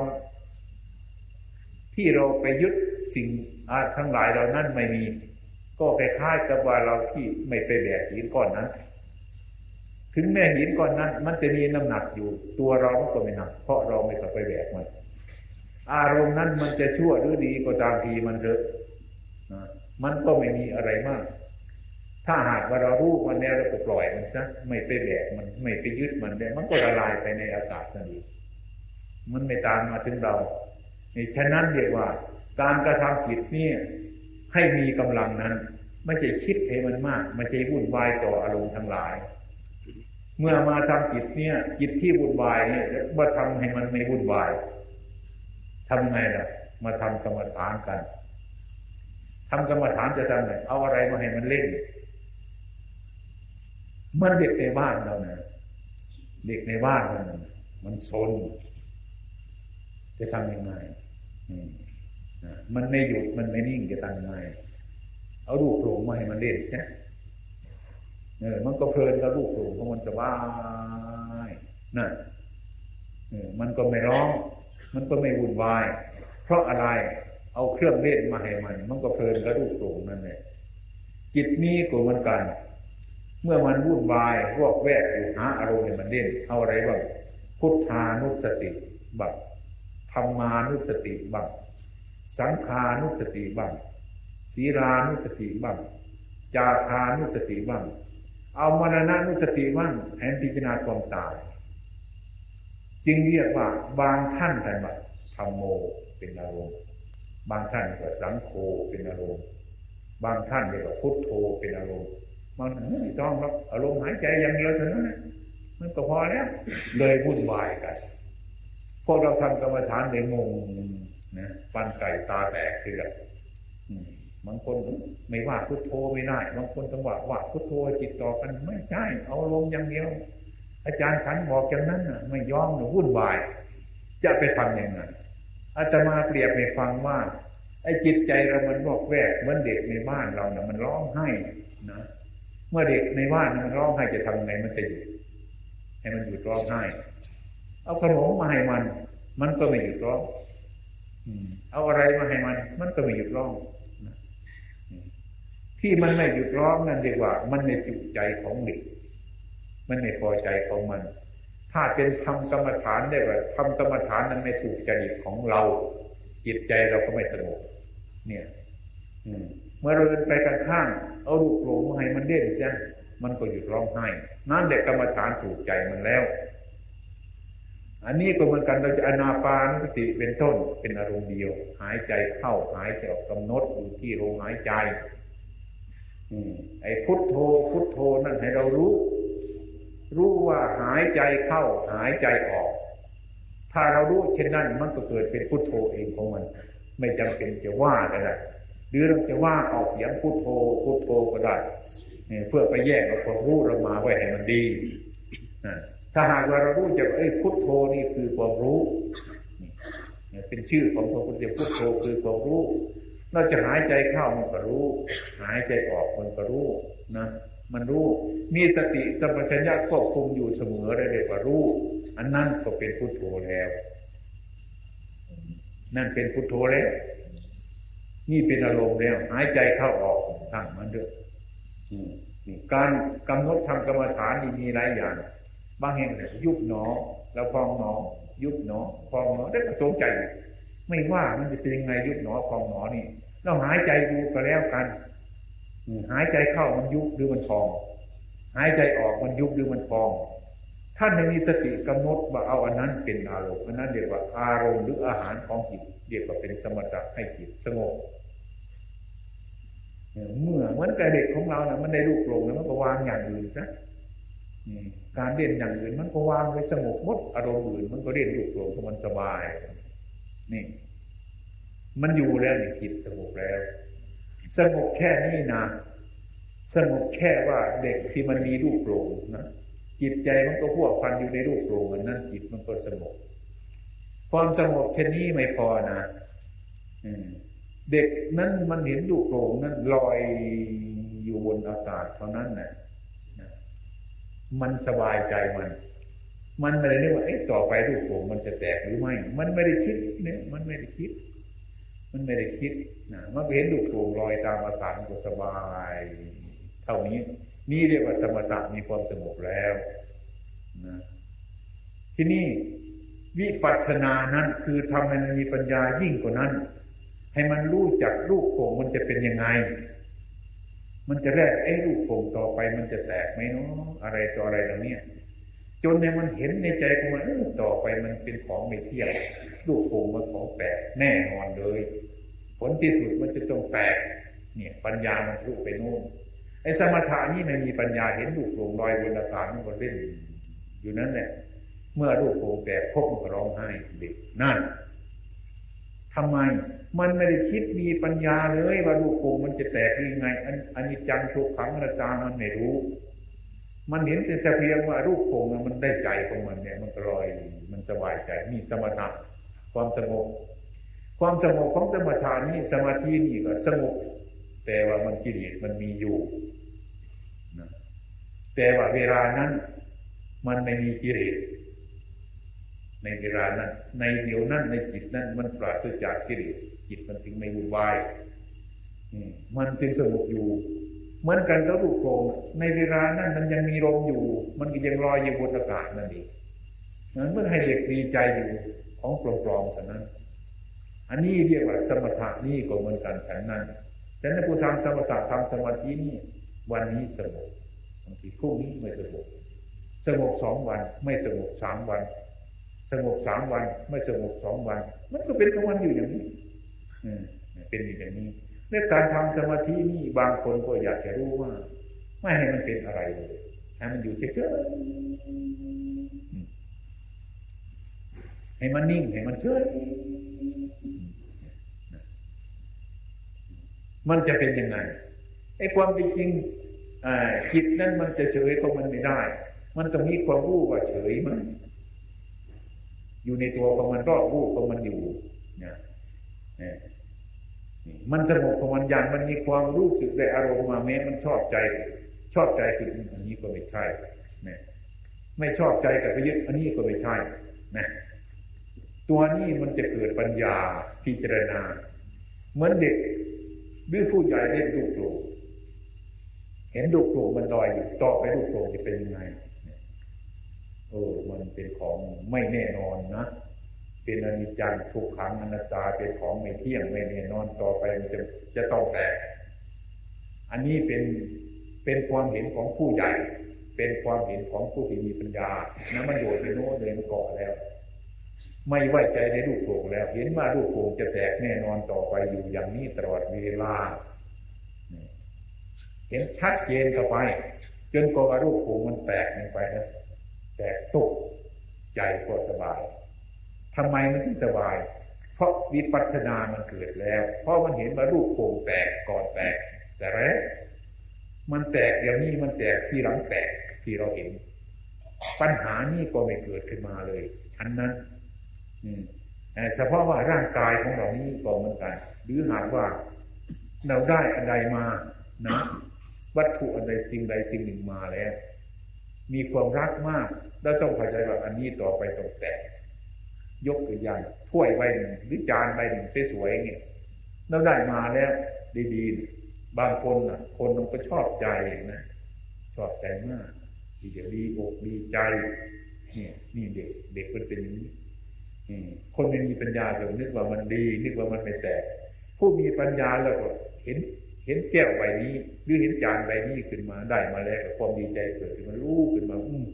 ที่เราไปยึดสิ่งอาทั้งหลายเหล่านั้นไม่มี ก็คล้ายๆกับว่าเราที่ไม่ไปแบกหินก้อนนั้น ถึงแม้หินก้อนนั้น มันจะมีน้ำหนักอยู่ ตัวเราก็ไม่หนัก เพราะเราไม่ต้องไปแบกมันอารมณ์นั้นมันจะชั่วหรือดีก็ตามทีมันเถอะมันก็ไม่มีอะไรมาก ถ้าหากว่าเรารู้มันแล้วเราก็ปล่อยมันซะไม่ไปแบกมันไม่ไปยึดมันแล้วมันก็ละลายไปในอากาศนั่นเองมันไม่ตามมาถึงเราฉะนั้นเรียกว่า การกระทำจิตนี่ให้มีกำลังนั้น ไม่ใช่คิดให้มันมาก ไม่ใช่วุ่นวายต่ออารมณ์ทั้งหลาย เมื่อมาทำจิตเนี่ยจิตที่วุ่นวายเนี่ยว่าทำให้มันไม่วุ่นวายทำไงล่ะ มาทำกรรมฐานกันทำกรรมฐานจะทำไงเอาอะไรมาให้มันเล่นมันเด็กในบ้านเราเนี่ยเด็กในบ้านมันมันโซนจะทำยังไงมันไม่หยุดมันไม่นิ่งจะทำยังไงเอาลูกโผล่มาให้มันเล่นใช่ เออ มันก็เพลินกับลูกโผล่เพราะมันสบายนั่นเออมันก็ไม่ร้อง มันก็ไม่วุ่นวาย เพราะอะไร เอาเครื่องเล่นมาให้มัน มันก็เพลินกับลูกโผล่นั่นแหละจิตนี้ก็เหมือนกัน เมื่อมันวุ่นวายพวกแวกอยู่หาอารมณ์ให้มันเล่นเอาอะไรบ้างพุทธานุสติบังธรรมานุสติบังสังขานุสติบ้างศีรานุสติบ้างจาคานุสติบ้าง เอามรณะนุสติบ้างแห่งพิจารณาความตาย จึงเรียกว่าบางท่านท่านว่าธรรมโมเป็นอารมณ์บางท่านก็สังโฆเป็นอารมณ์บางท่านเรียกว่าพุทโธเป็นอารมณ์บางท่านไม่ต้องครับอารมณ์หายใจอย่างเดียวเท่านั้นมันก็พอแล้วเลยวุ่นวายกันพวกเราทำกรรมฐานในงงนะฟันไก่ตาแตกคือ บางคนไม่ว่าพุทโธไม่ได้ บางคนต้องว่าว่าพุทโธจิตต่อกันไม่ใช่ เอาลงอย่างเดียว อาจารย์ฉันบอกอย่างนั้นน่ะ ไม่ยอมหนูวุ่นวาย จะไปทำยังไงอาตมาเปรียบให้ฟังว่าไอ้จิตใจเรามันบอกแวกเหมือนเด็กในบ้านเราเนี่ยมันร้องไห้นะเมื่อเด็กในบ้านมันร้องไห้จะทำไงมันจะหยุดให้มันหยุดร้องไห้เอาขนมมาให้มัน มันก็ไม่หยุดร้องเอาอะไรมาให้มัน มันก็ไม่หยุดร้อง ที่มันไม่หยุดร้องนั่นเรียกว่า มันในจุใจของเด็ก มันไม่พอใจของมัน ถ้าเป็นทำกรรมฐานได้ว่าทำกรรมฐานนั้นไม่ถูกจริตของเรา จิตใจเราก็ไม่สงบเนี่ยเมื่อเราเดินไปกันข้างเอาลูกหลงมาให้มันเด่นจ้ะมันก็หยุดร้องไห้นั่นเด็กกรรมฐานถูกใจมันแล้ว อันนี้ก็เหมือนกันเราจะอนาปานสติเป็นต้นเป็นอารมณ์เดียว หายใจเข้าหายใจออกกำหนดอยู่ที่ลมหายใจ ไอ้พุทโธพุทโธนั่นให้เรารู้ รู้ว่าหายใจเข้าหายใจออก ถ้าเรารู้เช่นนั้นมันก็เกิดเป็นพุทโธเองของมัน ไม่จำเป็นจะว่าก็ได้หรือเราจะว่าออกเสียงพุทโธพุทโธก็ได้เพื่อไปแยกเอาความรู้เรามาไว้ให้มันดีถ้าหากว่าเรารู้จักไอ้พุทโธนี่คือความรู้ เป็นชื่อของพระพุทธเจ้าพุทโธคือความรู้ เราจะหายใจเข้ามันก็รู้ หายใจออกมันก็รู้นะมันรู้ มีสติสัมปชัญญะควบคุมอยู่เสมอได้เรียกว่ารู้ อันนั้นก็เป็นพุทโธแล้ว นั่นเป็นพุทโธแล้วนี่เป็นอารมณ์แล้ว หายใจเข้าออกทั้งมันด้วยการกำหนดทำกรรมฐานนี่มีหลายอย่าง บางแห่งยุบหนอ แล้วพองหนอ ยุบหนอ พองหนอได้สนใจ ไม่ว่ามันจะเป็นยังไงยุบหนอพองหนอนี่เราหายใจดูก็แล้วกันหายใจเข้ามันยุบหรือมันพอง หายใจออกมันยุบหรือมันพองท่านมีสติกำหนดว่าเอาอันนั้นเป็นอารมณ์อันนั้นเรียกว่าอารมณ์หรืออาหารของจิตเรียกว่าเป็นสมถะให้จิตสงบเมื่อเหมือนกับเด็กของเราเนี่ยมันได้ลูกหลงแล้วมันก็วางอย่างอื่นซะการเล่นอย่างอื่นมันก็วางไว้สงบมดอารมณ์อื่นมันก็เล่นลูกหลงเพรมันสบาย นี่ มันอยู่แล้วนี่จิตสงบแล้ว สงบแค่นี้นะสงบแค่ว่าเด็กที่มันมีลูกหลงนะจิตใจมันก็พวกพันอยู่ในรูปโกรงนั้นจิตมันก็สงบความสงบเช่นนี้ไม่พอนะเด็กนั้นมันเห็นลูกโกรงนั้นลอยอยู่บนอากาศเท่านั้นนะมันสบายใจมัน มันไม่ได้นึกว่าไอ้ต่อไปลูกโป่งมันจะแตกหรือไม่ มันไม่ได้คิดเนี่ยมันไม่ได้คิด มันไม่ได้คิดนะมันเห็นลูกโป่งลอยตามอากาศมันก็สบาย เท่านี้ นี่เรียกว่าสมถะมีความสงบแล้วนะที่นี่วิปัสสนานั้นคือทำให้มันมีปัญญายิ่งกว่านั้น ให้มันรู้จักรูปโป่งมันจะเป็นยังไง มันจะแรกไอ้รูปโป่งต่อไปมันจะแตกไหมเนาะอะไรต่ออะไรเหล่านี้ย จนในมันเห็นในใจของมันต่อไปมันเป็นของไม่เที่ยงรูปโป่งมันของแปลกแน่นอนเลย ผลที่สุดมันจะต้องแตกเนี่ย ปัญญามันรู้ไปโน่นไอ้สมถะนี่ไม่มีปัญญาเห็นลูกโป่งลอยบนอากาศมันก็เล่น อยู่นั้นแหละเมื่อลูกโป่งแตกพบมันก็ร้องไห้เด็กนั่นทำไมมันไม่ได้คิดมีปัญญาเลยว่าลูกโป่งมันจะแตกยังไงอันอันนี้จังทุกขังระจามันไม่รู้ มันเห็นแต่เพียงว่าลูกโป่งมันได้ใจของมันเนี่ย มันลอย มันสบายใจมีสมถะความสงบความสงบของสมถะนี้สมาธินี่ก็สงบแต่ว่ามันกิเลสมันมีอยู่นะแต่ว่าเวลานั้น มันไม่มีกิเลสในเวลานั้น ในเดี๋ยวนั้นในจิตนั้น มันปราศจากกิเลสจิตมันถึงไม่วุ่นวายมันจึงสงบอยู่ เหมือนกันกับลูกโป่งในเวลานั้นมันยังมีลมอยู่ มันก็ยังลอยอยู่บนอากาศนั่นเองนั้นเมื่อให้เด็กดีใจอยู่ของปลอมๆเท่านั้น อันนี้เรียกว่าสมถะนี่ก็เหมือนกันฉันนั้นฉันในผู้ทำสมถะทำสมาธินี่วันนี้สงบบางทีพรุ่งนี้ไม่สงบสงบสองวัน ไม่สงบสามวัน สงบสามวัน ไม่สงบสองวัน มันก็เป็นของมันอยู่อย่างนี้ อืมเป็นอยู่อย่างนี้ ในการทำสมาธินี่บางคนก็อยากจะรู้ว่า ไม่ให้มันเป็นอะไรเลยให้มันอยู่เฉยๆให้มันนิ่งให้มันเฉยมันจะเป็นยังไงไอ้ความเป็นจริงจิตนั้นมันจะเฉยก็มันไม่ได้ มันต้องมีความรู้ว่าเฉยมันอยู่ในตัวของมันก็รู้ของมันอยู่เนี่ย มันสงบของมันอย่างมันมีความรู้สึกได้อารมณ์มาแม้มันชอบใจ ชอบใจคืออันนี้ก็ไม่ใช่นี่ยไม่ชอบใจกับไปยึดอันนี้ก็ไม่ใช่นะตัวนี้มันจะเกิดปัญญาพิจารณา เหมือนเด็กหรือผู้ใหญ่เล่นลูกโป่งเห็นลูกโป่งมันลอยอยู่ต่อไปลูกโป่งจะเป็นยังไงเออมันเป็นของไม่แน่นอนนะ เป็นอนิจจังทุกขังอนัตตาเป็นของไม่เที่ยงไม่แน่นอนต่อไปมันจะจะต้องแตก อันนี้เป็นเป็นความเห็นของผู้ใหญ่ เป็นความเห็นของผู้ที่มีปัญญานะมันโยนไปโน้นเลยมันเกาะแล้ว ไม่ไว้ใจในลูกโป่งแล้ว เห็นว่าลูกโป่งจะแตกแน่นอนต่อไปอยู่อย่างนี้ตลอดเวลาเห็นชัดเจนเข้าไป จนกว่าลูกโป่งมันแตกลงไปนะแตกตุกใจก็สบาย ทำไมมันถึงสบาย เพราะวิปัสสนามันเกิดแล้ว เพราะมันเห็นว่าลูกโป่งแตกก่อนแตกแต่แล้วมันแตกอย่างนี้มันแตกที่หลังแตกที่เราเห็น ปัญหานี้ก็ไม่เกิดขึ้นมาเลยชั้นนั้น อืมเฉพาะว่าร่างกายของเรานี้ก็เหมือนกัน หรือหากว่าเราได้อะไรมานะวัตถุอะไรสิ่งใดสิ่งหนึ่งมาแล้ว มีความรักมาก แล้วต้องพอใจว่าอันนี้ต่อไปต้องแตก ยกตัวอย่างถ้วยใบหนึ่งหรือจานใบหนึ่งสวยๆเนี่ยเราได้มาแล้วดีๆ บางคนอะคนมันก็ชอบใจนะชอบใจมากที่จะดีอกดีใจเนี่ยนี่เด็กเด็กมันเป็นอย่างนี้คนไม่มีปัญญาเรานึกว่ามันดี นึกว่ามันไม่แตก ผู้มีปัญญาแล้วก็เห็น เห็นแก้วใบนี้ หรือเห็นจานใบนี้ขึ้นมาได้มาแล้วความดีใจเกิดขึ้นมารู้ขึ้นมาอืม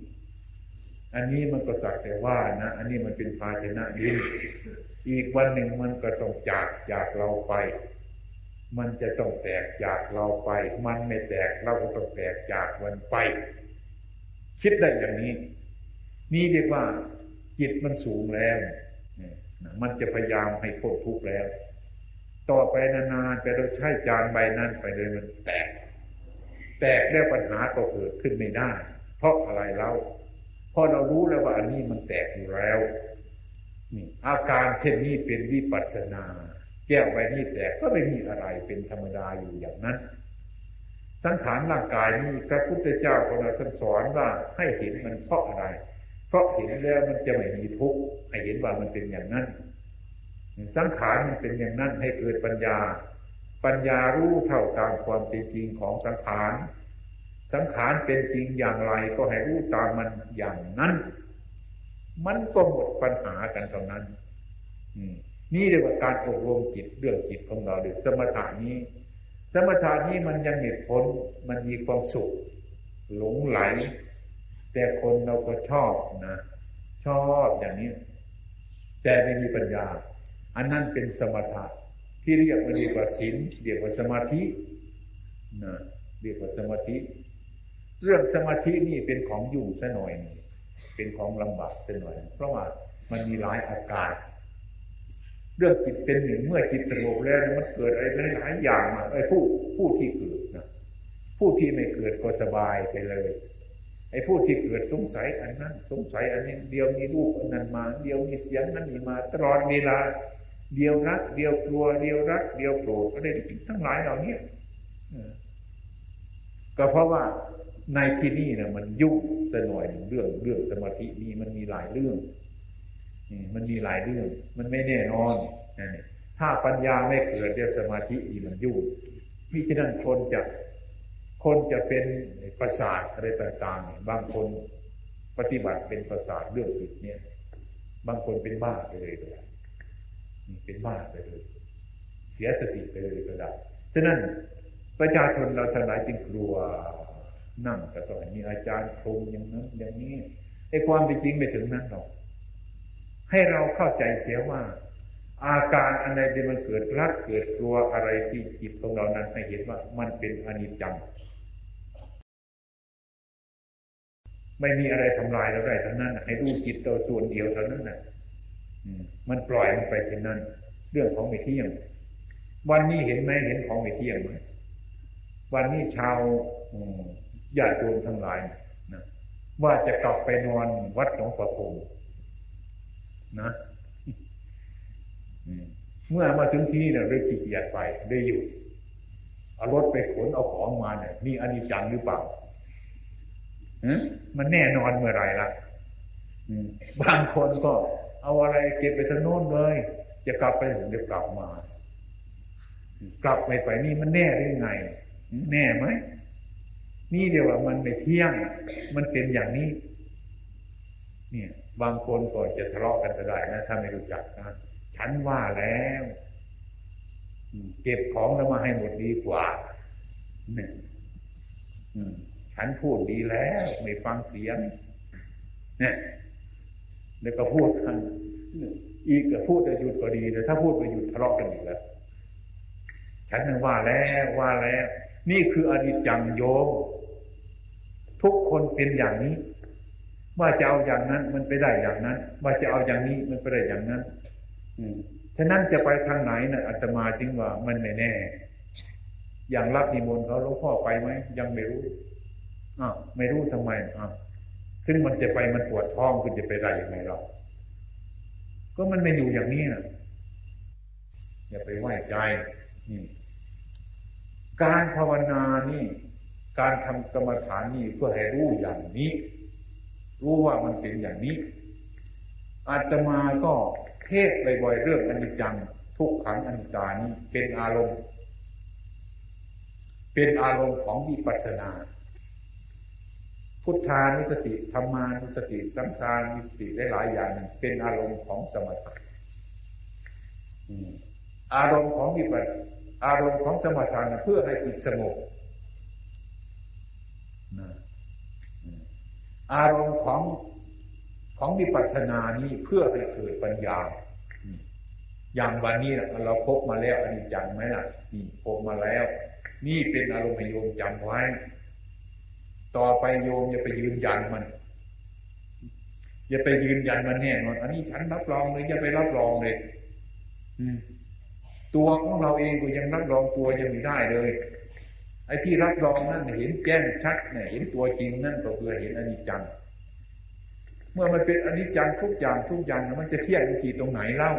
อันนี้มันก็สักแต่ว่านะ อันนี้มันเป็นภาชนะดินอีกวันหนึ่งมันก็ต้องจากจากเราไป มันจะต้องแตกจากเราไป มันไม่แตกเราก็ต้องแตกจากมันไป คิดได้อย่างนี้ นี่เรียกว่า จิตมันสูงแล้วมันจะพยายามให้พ้นทุกข์แล้ว ต่อไปนานๆแต่เราใช้จานใบนั้นไปเลยมันแตก แตกแล้วปัญหาก็เกิดขึ้นไม่ได้ เพราะอะไรเล่า พอเรารู้แล้วว่าอันนี้มันแตกอยู่แล้วนี่อาการเช่นนี้เป็นวิปัสนา แก้วใบนี้แตกก็ไม่มีอะไรเป็นธรรมดาอยู่อย่างนั้น สังขารร่างกายนี้พระพุทธเจ้าของเราท่านสอนว่าให้เห็นมันเพราะอะไร เพราะเห็นแล้วมันจะไม่มีทุกข์ให้เห็นว่ามันเป็นอย่างนั้น สังขารมันเป็นอย่างนั้นให้เกิดปัญญา ปัญญารู้เท่าตามความเป็นจริงของสังขาร สังขารเป็นจริงอย่างไรก็ให้รู้ตามมันอย่างนั้น มันก็หมดปัญหากันตรงนั้นนี่เรียกว่าการอบรมจิตเรื่องจิตของเราเรือสมถานี้ สมถานี้มันยังเหตุผลมันมีความสุข หลงไหล แต่คนเราก็ชอบนะชอบอย่างนี้ แต่ไม่มีปัญญา อันนั้นเป็นสมถะที่เรียกว่าเรียกว่าศีลเรียกว่าสมาธินะเรียกว่าสมาธิ เรื่องสมาธินี่เป็นของยุ่งซะหน่อยเป็นของลำบากซะหน่อย เพราะว่ามันมีหลายอาการ เรื่องจิตเป็นหนึ่งเมื่อจิตสงบแล้วมันเกิดอะไรหลายอย่างมาไอ้ผู้ผู้ที่เกิดนะผู้ที่ไม่เกิดก็สบายไปเลย ไอ้ผู้ที่เกิดสงสัยอันนั้น สงสัยอันนี้เดียวมีรูปอันนั้นมา เดียวมีเสียงนั้นมีมาตลอดเวลา เดียวรัก เดียวกลัว เดียวรัก เดียวโกรธอะไรทั้งหลายเหล่านี้ก็เพราะว่า ในที่นี่เนะมันยุ่งสหน่อยเรื่องเรื่องสมาธินี่มันมีหลายเรื่องมันมีหลายเรื่อง มันไม่แน่นอนถ้าปัญญาไม่เกิดเรื่องสมาธินี่มันยุ่งมิฉะนั้นคนจะคนจะเป็นประสาทอะไรต่างๆบางคนปฏิบัติเป็นประสาทเรื่องจิตเนี่ย บางคนเป็นบ้าไปเลยก็ได้เป็นบ้าไปเลย เสียสติไปเลยก็ได้ฉะนั้นประชาชนเราทั้งหลายจึงกลัว นั่งแต่ตอนมีอาจารย์คงอย่างนั้นอย่างนี้ไอ้ความเป็นจริงไม่ถึงนั้นหรอก ให้เราเข้าใจเสียว่า อาการอะไรที่มันเกิดรักเกิดกลัวอะไรที่จิตของเรานั้นให้เห็นว่ามันเป็นอนิจจังไม่มีอะไรทำลายเราได้ทั้งนั้นให้ดูจิตเราส่วนเดียวเท่านั้นน่ะมันปล่อยมันไปเช่นนั้น เรื่องของไม่เที่ยง วันนี้เห็นไหมเห็นของไม่เที่ยงไหมวันนี้ชาว ญาติโยมทั้งหลายนะว่าจะกลับไปนอนวัดหลวงพ่อคงนะเมื่อมาถึงที่นี่เนี่ยเลยขี้เกียจไปได้อยู่เอารถไปขนเอาของมาเนี่ยมีอนิจจังหรือเปล่ามันแน่นอนเมื่อไรล่ะบางคนก็เอาอะไรเก็บไปทางโน้นเลย จะกลับไปถึงจะกลับมา กลับไปไปนี่มันแน่ได้ไง แน่ไหม นี่เดียวว่ามันไม่เที่ยง มันเป็นอย่างนี้ เนี่ย บางคนก็จะทะเลาะกันก็ได้นะถ้าไม่รู้จักนะฉันว่าแล้วเก็บของแล้วมาให้หมดดีกว่าเนี่ยฉันพูดดีแล้ว ไม่ฟังเสียง เนี่ย แล้วก็พูดกันอีกก็พูดจะหยุดก็ดีแต่ถ้าพูดไปหยุดทะเลาะกันอีกแล้วฉันนึกว่าแล้วว่าแล้ว นี่คืออดีตจังโยม ทุกคนเป็นอย่างนี้ ว่าจะเอาอย่างนั้น มันไปได้อย่างนั้น ว่าจะเอาอย่างนี้มันไปได้อย่างนั้น อืมฉะนั้นจะไปทางไหนนะ่ะอาตมาจึงว่ามันไม่แน่ อย่างรับนิมนต์เขาหลวงพ่อไปไหมยังไม่รู้อ้าวไม่รู้ทำไมอ้าวซึ่งมันจะไปมันปวดท้องคุณจะไปได้ยังไงเราก็มันไม่อยู่อย่างนี้นะอย่าไปไหว้ใจนี่การภาวนานี่ การทำกรรมฐานนี่เพื่อให้รู้อย่างนี้ รู้ว่ามันเป็นอย่างนี้ อาตมาก็เทศบ่อยๆเรื่องอนิจจัง ทุกขังอนิจจานี้เป็นอารมณ์ เป็นอารมณ์ของวิปัสสนา พุทธานุสติธรรมานุสติ สังขานุสติได้หลายอย่างเป็นอารมณ์ของสมถะอารมณ์ของวิปัสอารมณ์ของสมถะเพื่อให้จิตสงบ อารมณ์ของของวิปัสสนานี้เพื่อให้เกิดปัญญา อย่างวันนี้เราพบมาแล้วอันนี้จังไหมล่ะนี่พบมาแล้ว นี่เป็นอารมณ์โยมจำไว้ ต่อไปโยมอย่าไปยืนยันมัน อย่าไปยืนยันมันแน่นอนอันนี้ฉันรับรองเลยอย่าไปรับรองเลยตัวของเราเองก็ยังรับรองตัวยังไม่ได้เลย อ้ที่รับรองนั่นเห็นแจ้งชัดเนี่ยเห็นตัวจริงนั่นก็คือเห็นอนิจจัง เมื่อมันเป็นอนิจจังทุกอย่างทุกอย่างมันจะเที่ยงกี่ตรงไหนเล่า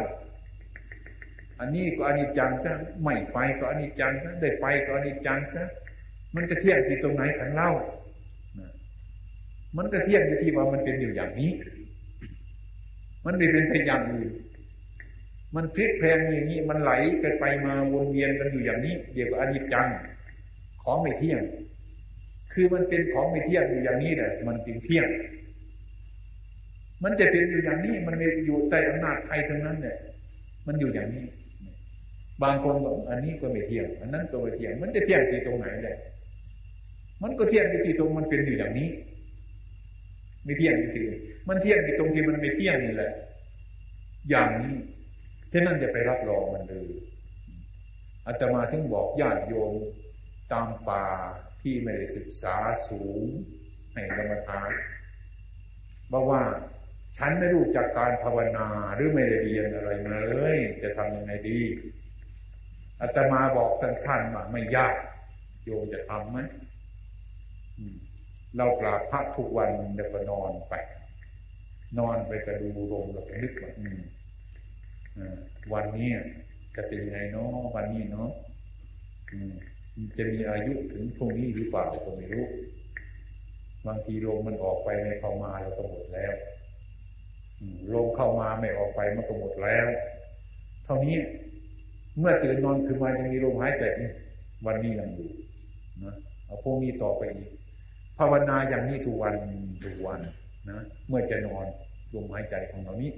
อันนี้ก็อนิจจังซะไม่ไปก็อนิจจังซะได้ไปก็อนิจจังซะมันจะเที่ยงที่ตรงไหนกันเล่า มันก็เที่ยงที่ว่ามันเป็นอยู่อย่างนี้ มันไม่เป็นไปอย่างอื่นมันพลิกแพลงอย่างนี้ มันไหลกันไปมาวนเวียนกันอยู่อย่างนี้เดี๋ยวกับอนิจจัง ของไม่เที่ยง คือมันเป็นของไม่เที่ยงอยู่อย่างนี้แหละมันเป็นเที่ยง มันจะเป็นอยู่อย่างนี้มันไม่อยู่ใต้อำนาจใครทั้งนั้นเนี่ยมันอยู่อย่างนี้ บางคนบอกอันนี้ก็ไม่เที่ยง อันนั้นก็ไม่เที่ยง มันจะเที่ยงที่ตรงไหนเลยมันก็เที่ยงที่ตรงมันเป็นอยู่อย่างนี้ ไม่เที่ยงจริงมันเที่ยงที่ตรงที่มันไม่เที่ยงนี่แหละ อย่างนี้ฉะนั้นจะไปรับรองมันเลยอาตมาถึงบอกญาติโยม ตามป่าที่ไม่ได้ศึกษาสูงให้กรรมฐานบอกว่าฉันไม่รู้จักการภาวนาหรือไม่ได้เรียนอะไรมาเลย จะทำยังไงดีอาตมาบอกสั้นๆว่าไม่ยาก โยมจะทำไหมเรากราบพระทุกวันเดี๋ยวก็นอนไป นอนไปกระดูลมแล้วก็นึกว่าวันนี้จะเป็นไงเนาะวันนี้เนาะ จะมีอายุถึงพรุ่งนี้หรือเปล่าก็ไม่รู้บางทีลมมันออกไปไม่เข้ามาเราก็หมดแล้วลมเข้ามาไม่ออกไปมันก็หมดแล้ว เท่านี้เมื่อตื่นนอนขึ้นมายังมีลมหายใจวันนี้ยังอยู่นะเอาพวกนี้ต่อไปอีกภาวนาอย่างนี้ทุกวันทุกวันนะเมื่อจะนอนลมหายใจของเรานี้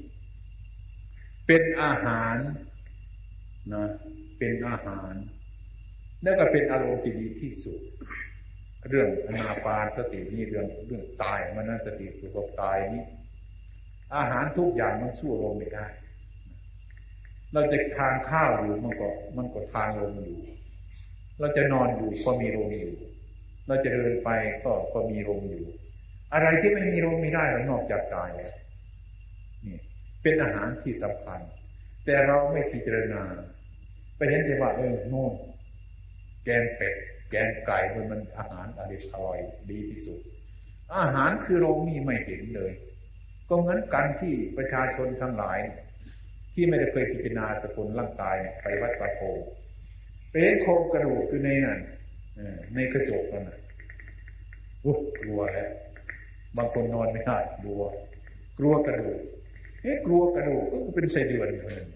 เป็นอาหารนะเป็นอาหาร แล้วก็เป็นอารมณ์ที่ดีที่สุด เรื่องอนาปานสตินี่เรื่องเรื่องตายมันนั่นสติคือกับตายนี้ อาหารทุกอย่างมันสู้ลมไม่ได้ เราจะทานข้าวอยู่มันก็มันก็ทานลมอยู่ เราจะนอนอยู่ก็มีลมอยู่ เราจะเดินไปก็ก็มีลมอยู่ อะไรที่ไม่มีลมไม่ได้นอกจากตายแล้วนี่เป็นอาหารที่สำคัญ แต่เราไม่พิจารณาไปเห็นแต่ว่าเออโน่น แกงเป็ด แกงไก่มันมันอาหารอร่อยดีที่สุด อาหารคือลมนี่ไม่เห็นเลย ก็เหมือนกันที่ประชาชนทั้งหลาย ที่ไม่ได้เคยพิจารณาสกุลร่างกายไปวัดประโพเป็นโครงกระดูกคือในนั้นในกระจกนั่นนะกลัวแล้วบางคนนอนไม่ได้กลัว กลัวกระดูกเอ๊ะกลัวกระดูกก็เป็นไส้เดือนคนหนึ่ง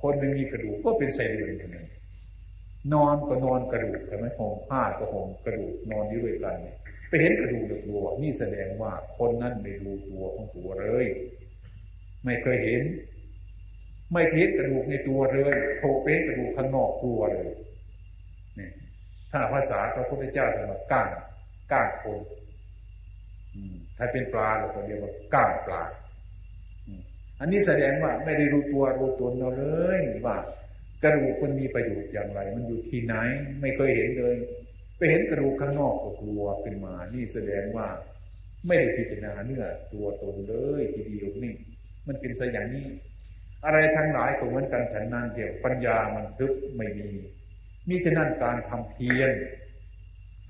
คนไม่มีกระดูกก็เป็นไส้เดือนคนหนึ่ง นอนก็นอนกระดูกใช่ไหมห่มผ้าก็ห่มกระดูกนอนอยู่ด้วยกันเนี่ยไปเห็นกระดูกตัวนี่แสดงว่าคนนั้นไม่ดูตัวของตัวเลย ไม่เคยเห็น ไม่เห็นกระดูกในตัวเลยโผล่เป็นกระดูกข้างนอกกลัวเลยนี่ทถ้าภาษาพระพุทธเจ้าเรียกว่าก้างก้างคนถ้าเป็นปลาเราก็เรียกว่าก้างปลาอันนี้แสดงว่าไม่ได้รู้ตัวรู้ตนเราเลยว่า กระดูกมันมีประโยชน์อย่างไร มันอยู่ที่ไหน ไม่เคยเห็นเลย ไปเห็นกระดูกข้างนอกก็กลัวขึ้นมา นี่แสดงว่า ไม่ได้พิจารณาเนื้อตัวตนเลยทีเดียวนี่ มันเป็นสอย่างนี้ อะไรทั้งหลายก็เหมือนกันฉันนั่นเดียวปัญญามันทึบไม่มี มิฉะนั้นการทำเพียร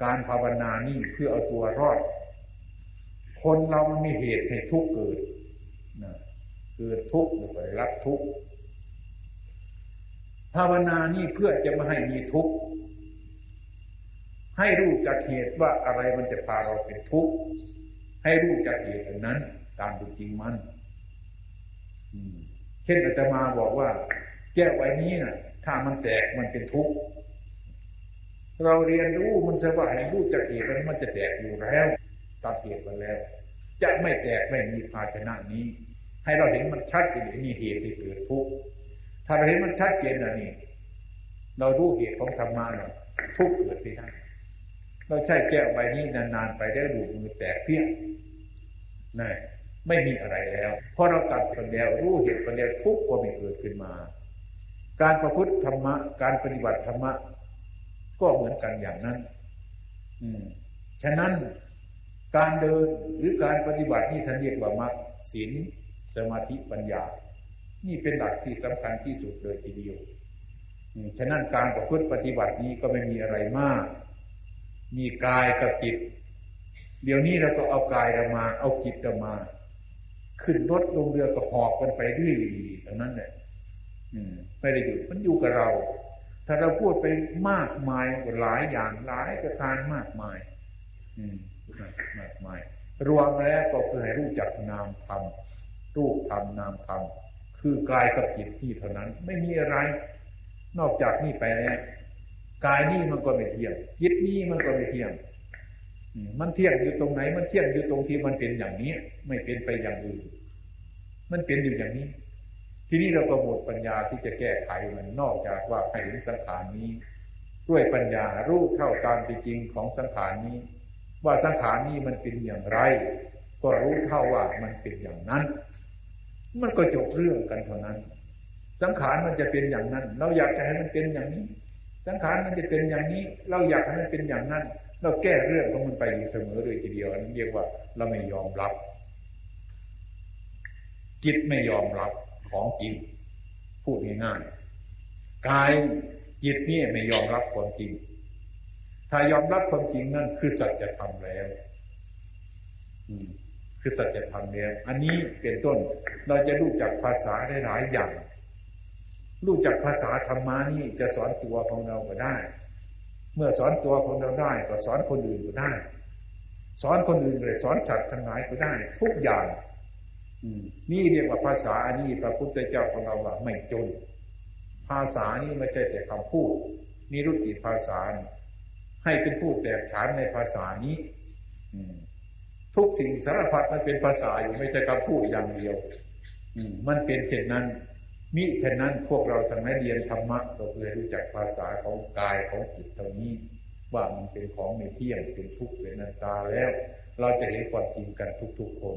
การภาวนานี่เพื่อเอาตัวรอด คนเรามันมีเหตุให้ทุกข์เกิดนะเกิดทุกข์หรือไปรับทุกข์ ภาวนานี่เพื่อจะไม่ให้มีทุกข์ให้รู้จักเหตุว่าอะไรมันจะพาเราเป็นทุกข์ให้รู้จักเหตุนั้น ตามเป็นจริงมันเช่นอาตมาบอกว่า แก้วไว้นี้นะ่ะ ถ้ามันแตกมันเป็นทุกข์เราเรียนรู้มันสบายรู้จักเหตุมันมันจะแตกอยู่แล้วตัดเหตุมาแล้ว จะไม่แตกไม่มีภาชนะนี้ ให้เราเห็นมันชัดเจนมีเหตุที่เกิดทุกข์ ถ้าเราเห็นมันชัดเจนนะนี่ เรารู้เหตุของธรรมะเนาทุกเกิดไม่ได้เราใช้แก้วใบนี้นานๆไปได้ดูมือแตกเพี้ยนี่ไม่มีอะไรแล้วเพอเราตัดไปแล้วรู้เหตุไปแล้วทุกข์ก็ไม่เกิดขึ้นมา การประพฤติธรรมะ การปฏิบัติธรรมะ ก็เหมือนกันอย่างนั้น อืม ฉะนั้นการเดินหรือการปฏิบัตินี่ท่านเรียกว่ามรรคศีลสมาธิปัญญา นี่เป็นหลักที่สำคัญที่สุดเลยทีเดียวฉะนั้นการประพฤติปฏิบัตินี้ก็ไม่มีอะไรมาก มีกายกับจิต เดี๋ยวนี้เราก็เอากายเรามา เอาจิตเรามา ขึ้นรถลงเรือก็หอบกันไปด้วยตรงนั้นแหละไม่ได้อยู่มันอยู่กับเรา ถ้าเราพูดไปมากมายหลายอย่างหลายประการมากมาย อืมมากมาย รวมแล้วก็คือให้รู้จักนามธรรมรูปธรรมนามธรรม คือกายกับจิตที่เท่านั้น ไม่มีอะไร นอกจากนี่ไปแล้วกายนี่มันก็ไม่เที่ยงจิตนี่มันก็ไม่เที่ยงมันเที่ยงอยู่ตรงไหน มันเที่ยงอยู่ตรงที่มันเป็นอย่างนี้ ไม่เป็นไปอย่างอื่น มันเป็นอยู่อย่างนี้ ทีนี้เราก็หมดปัญญาที่จะแก้ไขมันนอกจากว่าให้เห็นสังขารนี้ ด้วยปัญญารู้เท่าตามเป็นจริงของสังขารนี้ ว่าสังขารนี้มันเป็นอย่างไร ก็รู้เท่าว่ามันเป็นอย่างนั้น มันก็จบเรื่องกันเท่านั้น สังขารมันจะเป็นอย่างนั้น เราอยากจะให้มันเป็นอย่างนี้ สังขารมันจะเป็นอย่างนี้ เราอยากให้มันเป็นอย่างนั้น เราแก้เรื่องของมันไปอยู่เสมอเลยทีเดียวนั่นเรียกว่า เราไม่ยอมรับจิตไม่ยอมรับของจริงพูดง่ายๆกายจิตนี่ไม่ยอมรับความจริง ถ้ายอมรับความจริงนั่นคือสัจธรรมแล้ว คือสัจธรรมเนี่ยอันนี้เป็นต้นเราจะรู้จักภาษาได้หลายอย่าง รู้จักภาษาธรรมานี่จะสอนตัวของเราก็ได้ เมื่อสอนตัวของเราได้ก็สอนคนอื่นก็ได้ สอนคนอื่นเลยสอนสัตว์ทั้งหลายก็ได้ ทุกอย่างนี่เรียกว่าภาษาอันนี้พระพุทธเจ้าของเราว่าไม่จน ภาษานี้ไม่ใช่แต่คำพูดนี่รุติภาษาให้เป็นผู้แตกฉานในภาษานี้ ทุกสิ่งสารพัดมันเป็นภาษาอยู่ไม่ใช่คำพูดอย่างเดียวมันเป็นเช่นนั้นมิเช่นนั้นพวกเราทั้งนั้นเรียนธรรมะเราเพื่อรู้จักภาษาของกายของจิตตรงนี้ ว่ามันเป็นของไม่เที่ยงเป็นทุกข์เป็นนันตาแล้ว เราจะเห็นความจริงกันทุกๆคน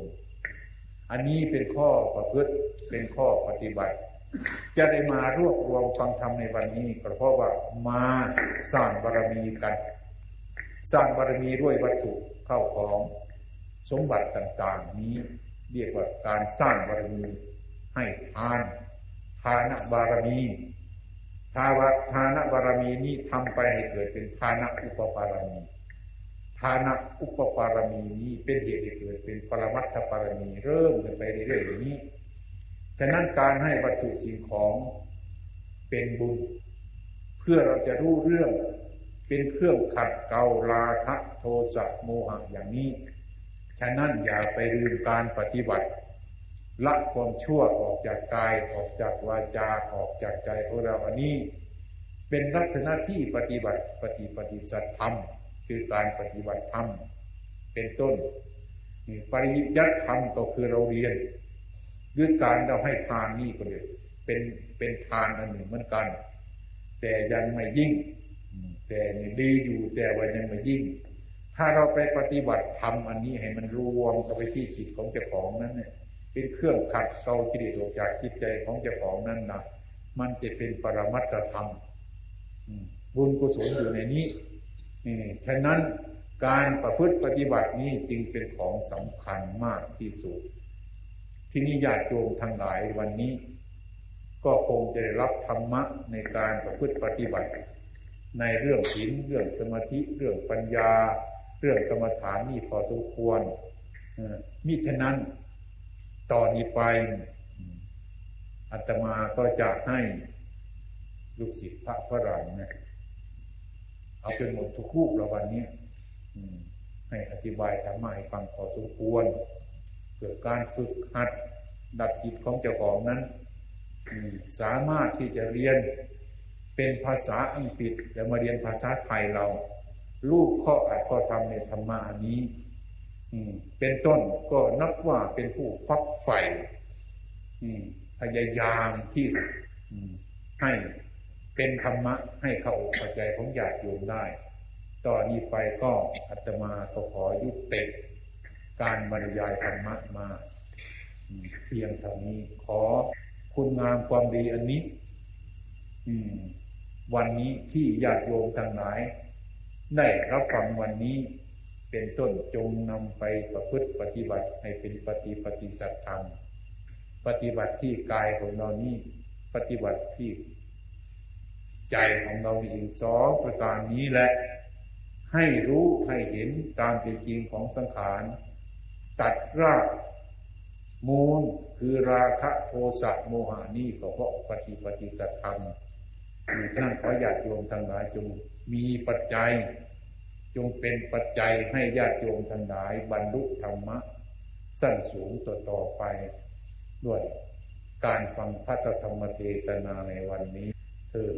อันนี้เป็นข้อประพฤติเป็นข้อปฏิบัติ จะได้มารวบรวมฟังธรรมในวันนี้ก็เพราะว่ามาสร้างบารมีกัน สร้างบารมีด้วยวัตถุเข้าของ สมบัติต่างๆ นี้เรียกว่าการสร้างบารมีให้ทานทานบารมีทาวทานบารมีนี้ทำไปให้เกิดเป็นทานอุปบารมีทานอุปปารมีนี้เป็นเหตุให้เกิดเป็นปรมัตถปารมีเริ่มกันไปเรื่อยๆอย่างนี้ฉะนั้นการให้วัตถุสิ่งของเป็นบุญ เพื่อเราจะรู้เรื่องเป็นเครื่องขัดเกลาลาคะโทสะโมหะอย่างนี้ ฉะนั้นอย่าไปลืมการปฏิบัติละความชั่วออกจากกายออกจากวาจาออกจากใจของเราอันนี้ เป็นลักษณะที่ปฏิบัติปฏิปฏิสัตธรรม คือการปฏิบัติธรรมเป็นต้นปริยัติธรรมก็คือเราเรียนหรือการเราให้ทานนี่ก็เลยเป็นเป็นทานอันหนึ่งเหมือนกัน แต่ยังไม่ยิ่ง แต่นี่ดีอยู่แต่ว่ายังไม่ยิ่ง ถ้าเราไปปฏิบัติธรรมอันนี้ให้มันรวมเข้าไปที่จิตของเจ้าของนั้นเนี่ย เป็นเครื่องขัดเกลากิเลสออกจากจิตใจของเจ้าของนั้นนะมันจะเป็นปรมัตธรรมบุญกุศลอยู่ในนี้ฉะนั้นการประพฤติปฏิบัตินี้จึงเป็นของสำคัญมากที่สุด ที่นี่ญาติโยมทั้งหลายวันนี้ ก็คงจะได้รับธรรมะในการประพฤติปฏิบัติ ในเรื่องศีลเรื่องสมาธิเรื่องปัญญา เรื่องกรรมฐานนี่พอสมควรมิฉะนั้นต่อนนี้ไปอัตมาก็จะให้ลูกศิษย์พระฝรั่งนะเอาเป็นหมดทุกคู่เราวันนี้ให้อธิบายธรรมะให้ฟังพอสมควรเกิดการฝึกหัดดัดจิตของเจ้าของนั้นสามารถที่จะเรียนเป็นภาษาอังกฤษแล้วมาเรียนภาษาไทยเรา ลูกข้ออาจก็ทำในธรรมะนี้เป็นต้นก็นับว่าเป็นผู้ฟักใฝ่พยายามที่ให้เป็นธรรมะ ให้เข้าอกใจของญาติโยมได้ ต่อนนี้ไปก็อาตมาก็ขอยุติการบรรยายธรรมะมาเพียงเท่านี้ขอคุณงามความดีอันนี้วันนี้ที่ญาติโยมทั้งหลาย ได้รับฟังวันนี้เป็นต้นจงนำไปประพฤติปฏิบัติให้เป็นปฏิปฏิสัตธรรม ปฏิบัติที่กายของเรานี้ปฏิบัติที่ใจของเราอีกสองประการนี้แหละ ให้รู้ให้เห็นตามเป็นจริงของสังขาร ตัดรากมูลคือราคะโทสะโมหานี่ก็เพราะปฏิปฏิสัตธรรมคือท่านขอญาติโยมทั้งหลายจง มีปัจจัย จงเป็นปัจจัยให้ญาติโยมทั้งหลายบรรลุธรรมะ สั้นสูงต่อต่อไป ด้วยการฟังพระธรรมเทศนาในวันนี้เธอ